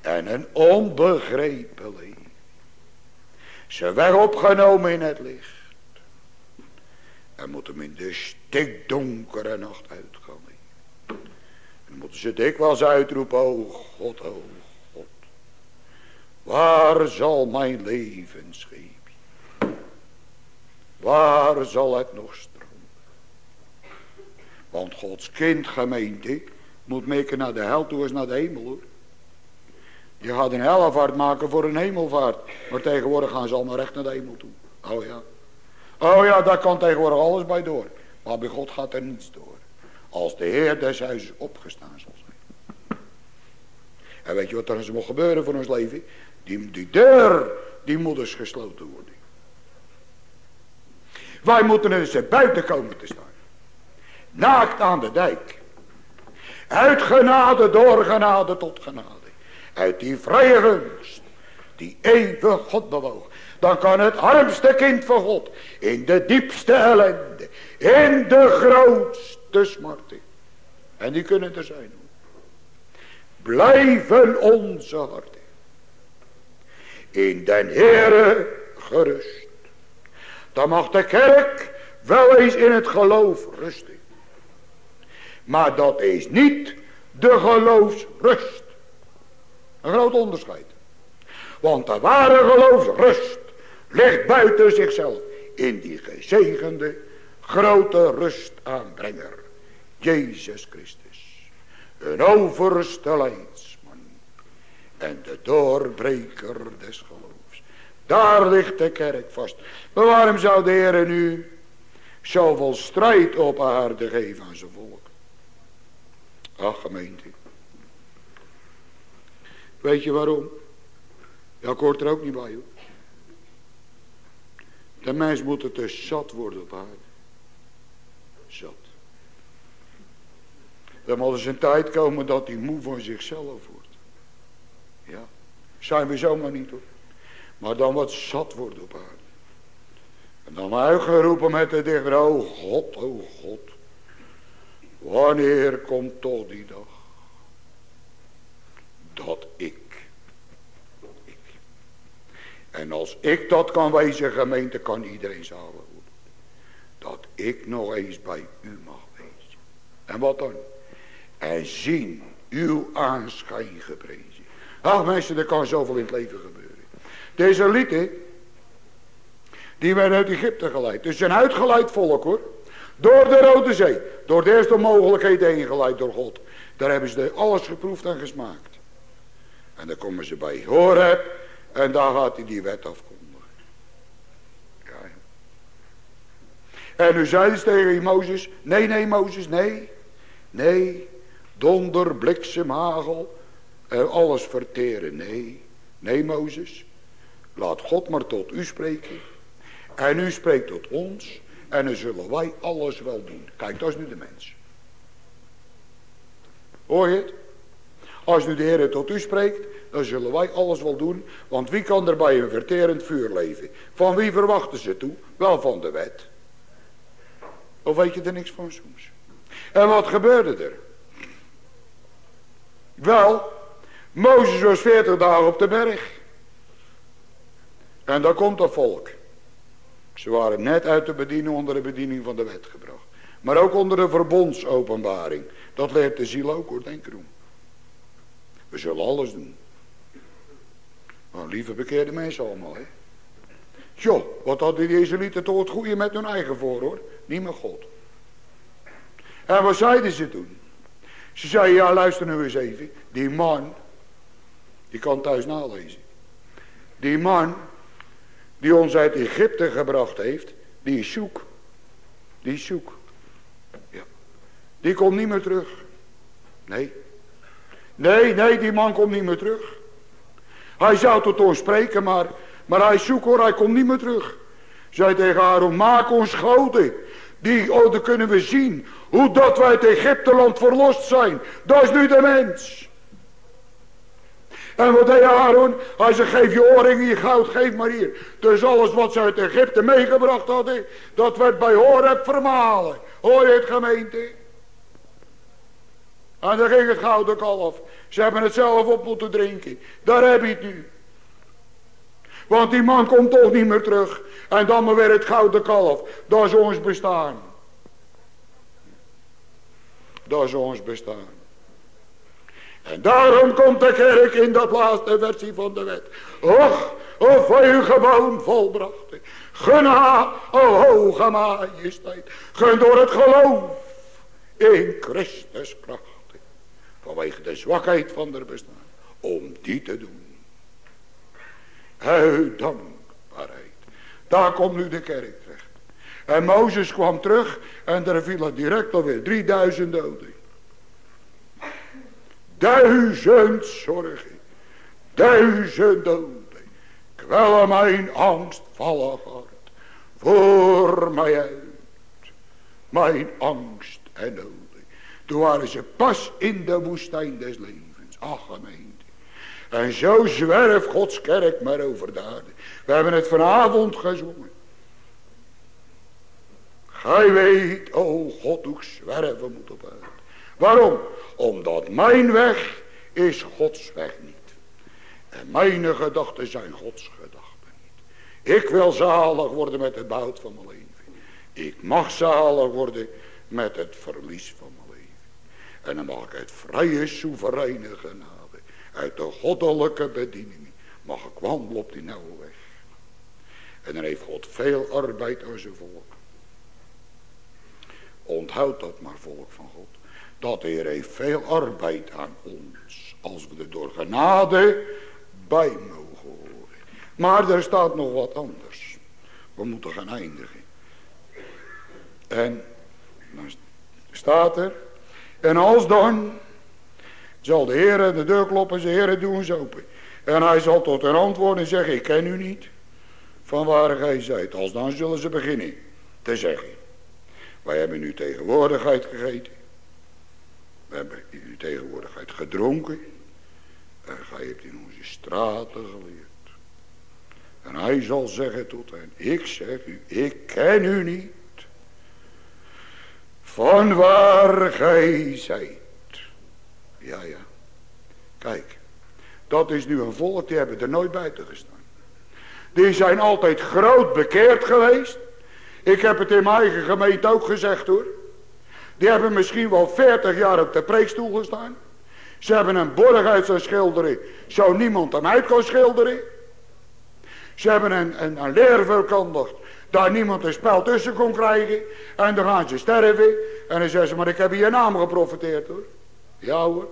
En een onbegrepen. Ze weg opgenomen in het licht. En moeten hem in de stikdonkere nacht uitgaan. En moeten ze dikwijls uitroepen, o God, o God. Waar zal mijn leven schepen? Waar zal het nog stromen? Want Gods kind gemeente moet meken naar de hel toe als naar de hemel hoor. Je gaat een hellevaart maken voor een hemelvaart. Maar tegenwoordig gaan ze allemaal recht naar de hemel toe. Oh ja. Oh ja, daar kan tegenwoordig alles bij door. Maar bij God gaat er niets door. Als de Heer des huizes opgestaan zal zijn. En weet je wat er moet gebeuren voor ons leven? Die, die deur, die moet dus gesloten worden. Wij moeten dus buiten komen te staan. Naakt aan de dijk. Uit genade, door genade tot genade. Uit die vrije gunst. Die eeuwig God bewoog. Dan kan het armste kind van God. In de diepste ellende. In de grootste smarten. En die kunnen er zijn. Blijven onze harten. In den Heere gerust. Dan mag de kerk wel eens in het geloof rusten. Maar dat is niet de geloofsrust. Een groot onderscheid. Want de ware geloofsrust ligt buiten zichzelf. In die gezegende grote rustaanbrenger. Jezus Christus. Een overste leidsman. En de doorbreker des geloofs. Daar ligt de kerk vast. Maar waarom zou de Heer nu zoveel strijd op aarde geven aan zijn volk? Ach gemeente. Weet je waarom? Ja, hoort er ook niet bij hoor. De mens moet het dus zat worden op aarde. Zat. Dan moet er een tijd komen dat hij moe van zichzelf wordt. Ja. Zijn we zomaar niet hoor. Maar dan wat zat wordt op aarde. En dan uitgeroepen met de dichter. Oh God, oh God. Wanneer komt toch die dag? Dat ik. ik. En als ik dat kan wezen gemeente kan iedereen zalig worden. Dat ik nog eens bij u mag wezen. En wat dan? En zien uw aanschijn geprezen. Ach mensen, er kan zoveel in het leven gebeuren. Deze lieten, die werden uit Egypte geleid. Dus een uitgeleid volk hoor. Door de Rode Zee. Door de eerste mogelijkheden heen geleid door God. Daar hebben ze alles geproefd en gesmaakt. En dan komen ze bij Horeb. En daar gaat hij die wet afkondigen. Ja, En nu zeiden ze tegen Mozes. Nee, nee Mozes, nee. Nee. Donder, bliksem, hagel. En alles verteren. Nee. Nee Mozes. Laat God maar tot u spreken. En u spreekt tot ons. En dan zullen wij alles wel doen. Kijk, dat is nu de mens. Hoor je het? Als nu de Heer tot u spreekt, dan zullen wij alles wel doen. Want wie kan er bij een verterend vuur leven? Van wie verwachten ze toe? Wel van de wet. Of weet je er niks van soms? En wat gebeurde er? Wel, Mozes was veertig dagen op de berg. En daar komt dat volk. Ze waren net uit de bediening onder de bediening van de wet gebracht. Maar ook onder de verbondsopenbaring. Dat leert de ziel ook hoor, denk erom. We zullen alles doen. Maar lieve bekeerde mensen allemaal, hè. Jo, wat hadden die Israëlieten toch het goede met hun eigen voor, hoor. Niet met God. En wat zeiden ze toen? Ze zeiden, ja luister nu eens even. Die man, die kan thuis nalezen. Die man, die ons uit Egypte gebracht heeft, die is zoek. Die is zoek. Ja. Die komt niet meer terug. Nee. Nee, nee, die man komt niet meer terug. Hij zou tot ons spreken, maar, maar hij zoekt hoor, hij komt niet meer terug. Zij tegen Aaron, maak ons goden. Die, oh, kunnen we zien hoe dat wij het Egypteland verlost zijn. Dat is nu de mens. En wat deed Aaron? Hij zei, geef je oorringen, je goud, geef maar hier. Dus alles wat ze uit Egypte meegebracht hadden, dat werd bij Horeb vermalen. Hoor je het gemeente? En dan ging het gouden kalf. Ze hebben het zelf op moeten drinken. Daar heb je het nu. Want die man komt toch niet meer terug. En dan maar weer het gouden kalf. Dat is ons bestaan. Dat is ons bestaan. En daarom komt de kerk in dat laatste versie van de wet. Och, of uw gewoon volbrachten. Gena, o hoge majesteit. Gun door het geloof in Christus kracht. Vanwege de zwakheid van der bestaan. Om die te doen. Uit dankbaarheid. Daar komt nu de kerk terecht. En Mozes kwam terug. En er vielen direct alweer 3000 doden. Duizend zorgen. Duizend doden. Kwellen mijn angstvallig hart. Voor mij uit. Mijn angst en nood. Toen waren ze pas in de woestijn des levens. Ach gemeente. En zo zwerft Gods kerk maar over de aarde. We hebben het vanavond gezongen. Gij weet, o God, hoe zwerven moet op aarde. Waarom? Omdat mijn weg is Gods weg niet. En mijn gedachten zijn Gods gedachten niet. Ik wil zalig worden met het behoud van mijn leven. Ik mag zalig worden met het verlies van mijn leven. En dan mag ik uit vrije soevereine genade. Uit de goddelijke bediening. Mag ik wandelen op die weg. En dan heeft God veel arbeid aan zijn volk. Onthoud dat maar volk van God. Dat Heer heeft veel arbeid aan ons. Als we er door genade bij mogen horen. Maar er staat nog wat anders. We moeten gaan eindigen. En dan staat er. En als dan zal de Heer de deur kloppen en de Heer doe eens open. En hij zal tot hen antwoorden en zeggen, ik ken u niet. Van waar gij zijt. Als dan zullen ze beginnen te zeggen. Wij hebben u tegenwoordigheid gegeten. We hebben in tegenwoordig gedronken. En gij hebt in onze straten geleerd. En hij zal zeggen tot hen, ik zeg u, ik ken u niet. Van waar gij zijt. Ja, ja. Kijk, dat is nu een volk, die hebben er nooit buiten gestaan. Die zijn altijd groot bekeerd geweest. Ik heb het in mijn eigen gemeente ook gezegd hoor. Die hebben misschien wel 40 jaar op de preekstoel gestaan. Ze hebben een borg uit schilderen. Zo niemand hem uit kan schilderen. Ze hebben een, een, een. Daar niemand een spel tussen kon krijgen. En dan gaan ze sterven. En dan zeggen ze, maar ik heb je naam geprofiteerd hoor. Ja hoor.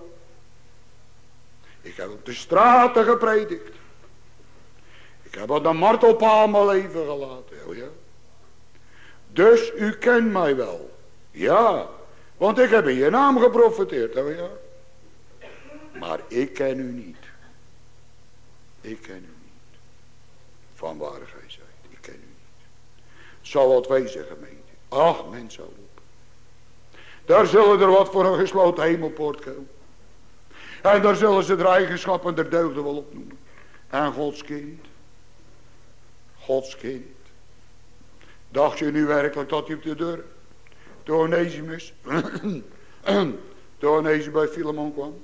Ik heb op de straten gepredikt. Ik heb op de martelpaal mijn leven gelaten. Ja. Dus u kent mij wel. Ja. Want ik heb in je naam geprofiteerd. Oh ja. Maar ik ken u niet. Ik ken u niet. Van waar gij zijt. Ik ken u niet. Zal wat wezen gemeente. Ach mensen. Daar zullen er wat voor een gesloten hemelpoort komen. En daar zullen ze de eigenschappen der deugden wel opnoemen. En Gods kind. Gods kind. Dacht je nu werkelijk dat hij op de deur. Toen Onesimus. toen Onesimus bij Filemon kwam.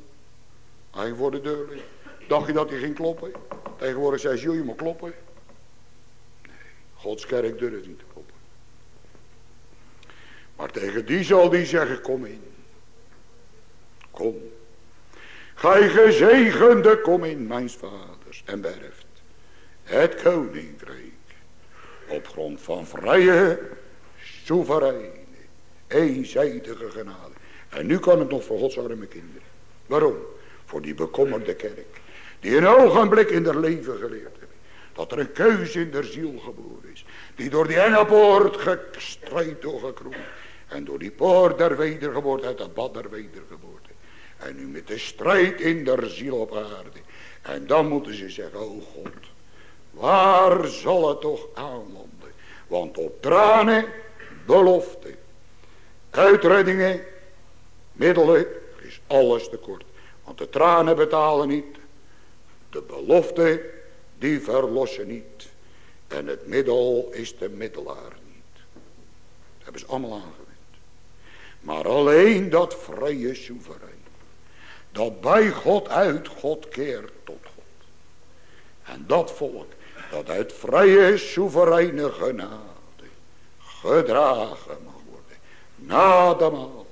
Hij voor de deur Dacht je dat hij ging kloppen? Tegenwoordig zei je, je moet kloppen. Nee, Gods kerk durft niet. Maar tegen die zal die zeggen, kom in. Kom. Gij gezegende, kom in, mijn vaders, en berft het koninkrijk. Op grond van vrije, soevereine, eenzijdige genade. En nu kan het nog voor Gods arme kinderen. Waarom? Voor die bekommerde kerk. Die een ogenblik in haar leven geleerd hebben. Dat er een keuze in der ziel geboren is. Die door die enge poort gestrijd doorgekroond. En door die poort der wedergeboorte uit dat bad der wedergeboorte. En nu met de strijd in der ziel op aarde. En dan moeten ze zeggen, oh God. Waar zal het toch aanlanden? Want op tranen, belofte, uitreddingen, middelen is alles tekort. Want de tranen betalen niet. De belofte, die verlossen niet. En het middel is de middelaar niet. Dat hebben ze allemaal aangewend. Maar alleen dat vrije soeverein. Dat bij God uit God keert tot God. En dat volk dat uit vrije soevereine genade gedragen mag worden. Na de maal.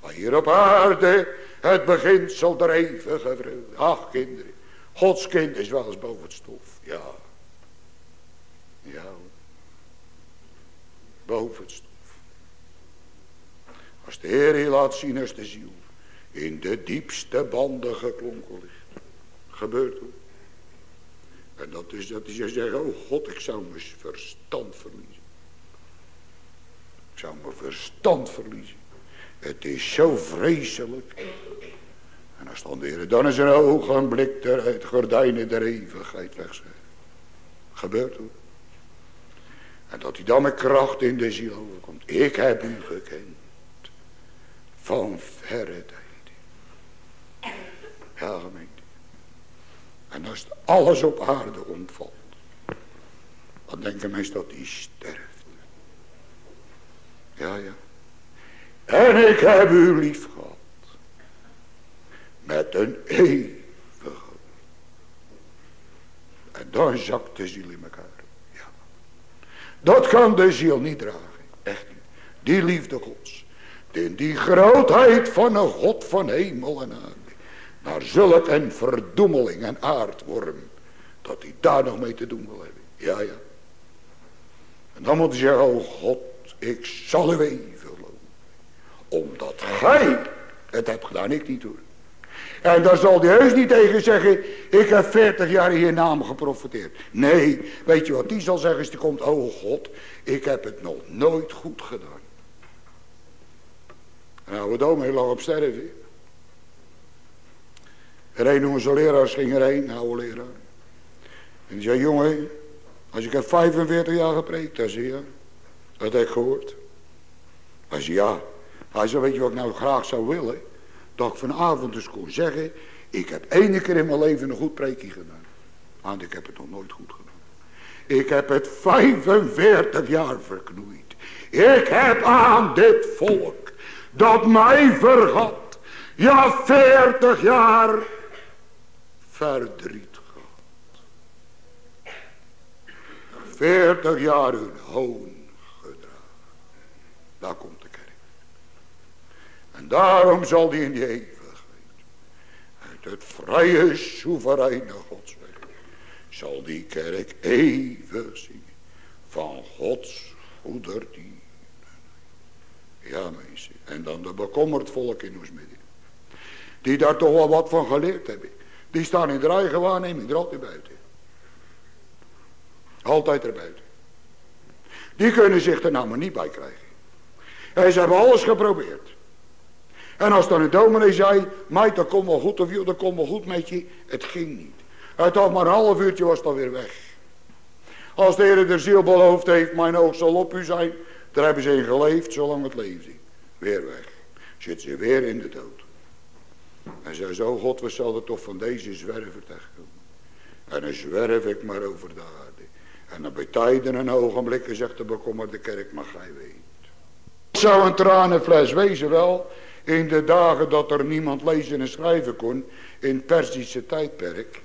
Waar hier op aarde het beginsel der eeuwige vreugde. Ach kinderen. Gods kind is wel eens boven het stof. Ja. Ja. Boven het stof. Als de Heer je laat zien als de ziel. In de diepste banden geklonken ligt. Gebeurt het. En dat is dat hij zeggen, oh God, ik zou mijn verstand verliezen. Ik zou mijn verstand verliezen. Het is zo vreselijk. En als dan de Heer dan is een ogenblik ter, het gordijnen der eeuwigheid wegzet. Gebeurt hoor. En dat hij dan met kracht in de ziel overkomt. Ik heb u gekend. Van verre tijd. Ja gemeente. En als alles op aarde omvalt. Dan denken mensen dat hij sterft. Ja, ja. En ik heb u lief gehad. Met een eeuwige. En dan zakt de ziel in elkaar. Ja. Dat kan de ziel niet dragen. Echt niet. Die liefde gods. Die, die grootheid van een God van hemel en aarde. Naar zulk een verdoemeling en aardworm. Dat hij daar nog mee te doen wil hebben. Ja, ja. En dan moet hij zeggen, oh God, ik zal u even omdat gij het hebt gedaan, ik niet hoor. En dan zal die heus niet tegen zeggen, ik heb 40 jaar in naam geprofiteerd. Nee, weet je wat die zal zeggen als die komt, oh God, ik heb het nog nooit goed gedaan. En oude dominee lag op sterven. Er een onze leraars ging erheen, oude leraar. En die zei, jongen, als ik heb 45 jaar gepreekt, dat zei ja. Dat heb ik gehoord. Hij zei, ja, hij zei, weet je wat ik nou graag zou willen? Dat ik vanavond dus kon zeggen. Ik heb ene keer in mijn leven een goed preekje gedaan. Want ik heb het nog nooit goed gedaan. Ik heb het 45 jaar verknoeid. Ik heb aan dit volk dat mij vergat. Ja, 40 jaar verdriet gehad. 40 jaar hun hoon gedragen. Daar komt de kerk. En daarom zal die in die eeuwigheid. Uit het vrije, soevereine godswerk. Zal die kerk eeuwig zien. Van Gods goederdienst. Ja mensen. En dan de bekommerd volk in ons midden. Die daar toch wel wat van geleerd hebben. Die staan in de eigen waarneming er altijd buiten. Altijd erbuiten. Die kunnen zich er nou maar niet bij krijgen. En ze hebben alles geprobeerd. En als dan een dominee zei, meid dat komt wel goed of joh, dat komt wel goed met je. Het ging niet. Het had maar een half uurtje was dan weer weg. Als de Heer de ziel beloofd heeft, mijn oog zal op u zijn. Daar hebben ze in geleefd zolang het leefde. Weer weg. Zit ze weer in de dood. En zei zo, God, we zullen toch van deze zwerver tegenkomen. En dan zwerf ik maar over de aarde. En dan bij tijden en ogenblikken zegt de bekommerde kerk, maar gij weet. Het zou een tranenfles wezen wel. In de dagen dat er niemand lezen en schrijven kon. In het Persische tijdperk.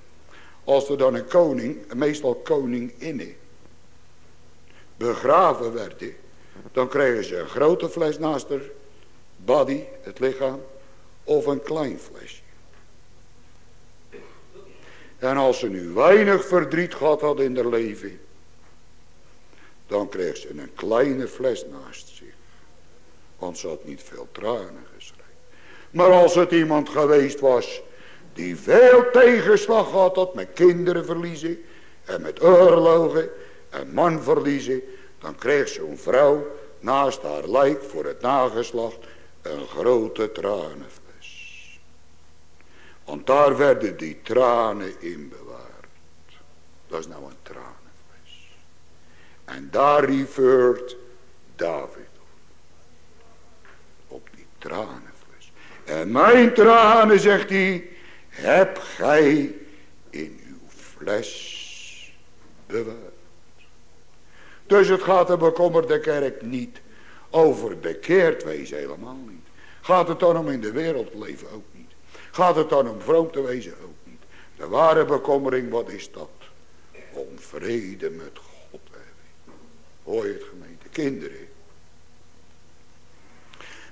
Als er dan een koning, meestal koning inne. Begraven werd. Dan kregen ze een grote fles naast haar het lichaam, of een klein flesje. En als ze nu weinig verdriet gehad had in haar leven, dan kreeg ze een kleine fles naast zich. Want ze had niet veel tranen geschreven. Maar als het iemand geweest was die veel tegenslag had had met kinderen verliezen en met oorlogen en man verliezen, dan kreeg zo'n vrouw naast haar lijk voor het nageslacht een grote tranenfles. Want daar werden die tranen in bewaard. Dat is nou een tranenfles. En daar refereert David op. die tranenfles. En mijn tranen, zegt hij, heb gij in uw fles bewaard. Dus het gaat de bekommerde kerk niet over bekeerd wezen helemaal niet. Gaat het dan om in de wereld leven ook niet. Gaat het dan om vroom te wezen ook niet. De ware bekommering, wat is dat? Om vrede met God te hebben. Hoor je het gemeente? Kinderen.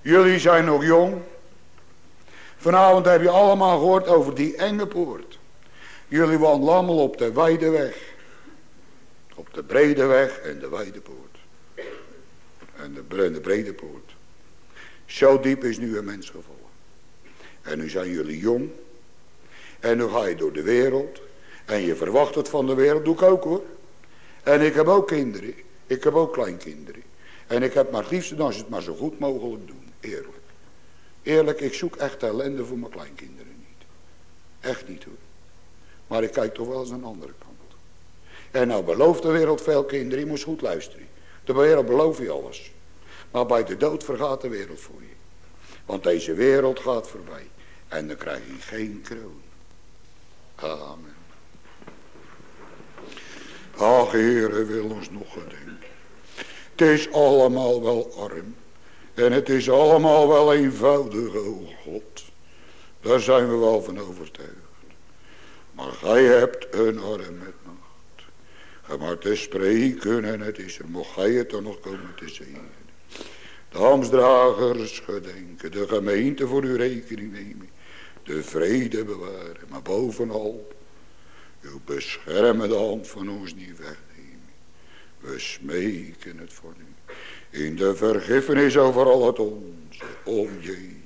Jullie zijn nog jong. Vanavond heb je allemaal gehoord over die enge poort. Jullie wandelen allemaal op de wijde weg. Op de brede weg en de wijde poort. En de, de brede poort. Zo diep is nu een mens gevallen. En nu zijn jullie jong. En nu ga je door de wereld. En je verwacht het van de wereld. Doe ik ook hoor. En ik heb ook kinderen. Ik heb ook kleinkinderen. En ik heb maar het liefst als het maar zo goed mogelijk doen. Eerlijk. Eerlijk, ik zoek echt ellende voor mijn kleinkinderen niet. Echt niet hoor. Maar ik kijk toch wel eens aan de andere kant. En nou belooft de wereld veel kinderen, je moet goed luisteren. De wereld belooft je alles. Maar bij de dood vergaat de wereld voor je. Want deze wereld gaat voorbij. En dan krijg je geen kroon. Amen. Ach, Heere, wil ons nog gedenken. Het is allemaal wel arm. En het is allemaal wel eenvoudig, o God. Daar zijn we wel van overtuigd. Maar gij hebt een arm met maar te spreken en het is er, mocht gij het dan nog komen te zien. De hamsdragers gedenken, de gemeente voor uw rekening nemen, de vrede bewaren, maar bovenal uw beschermende hand van ons niet wegnemen. We smeken het voor u, in de vergiffenis over al het onze, om Jezus.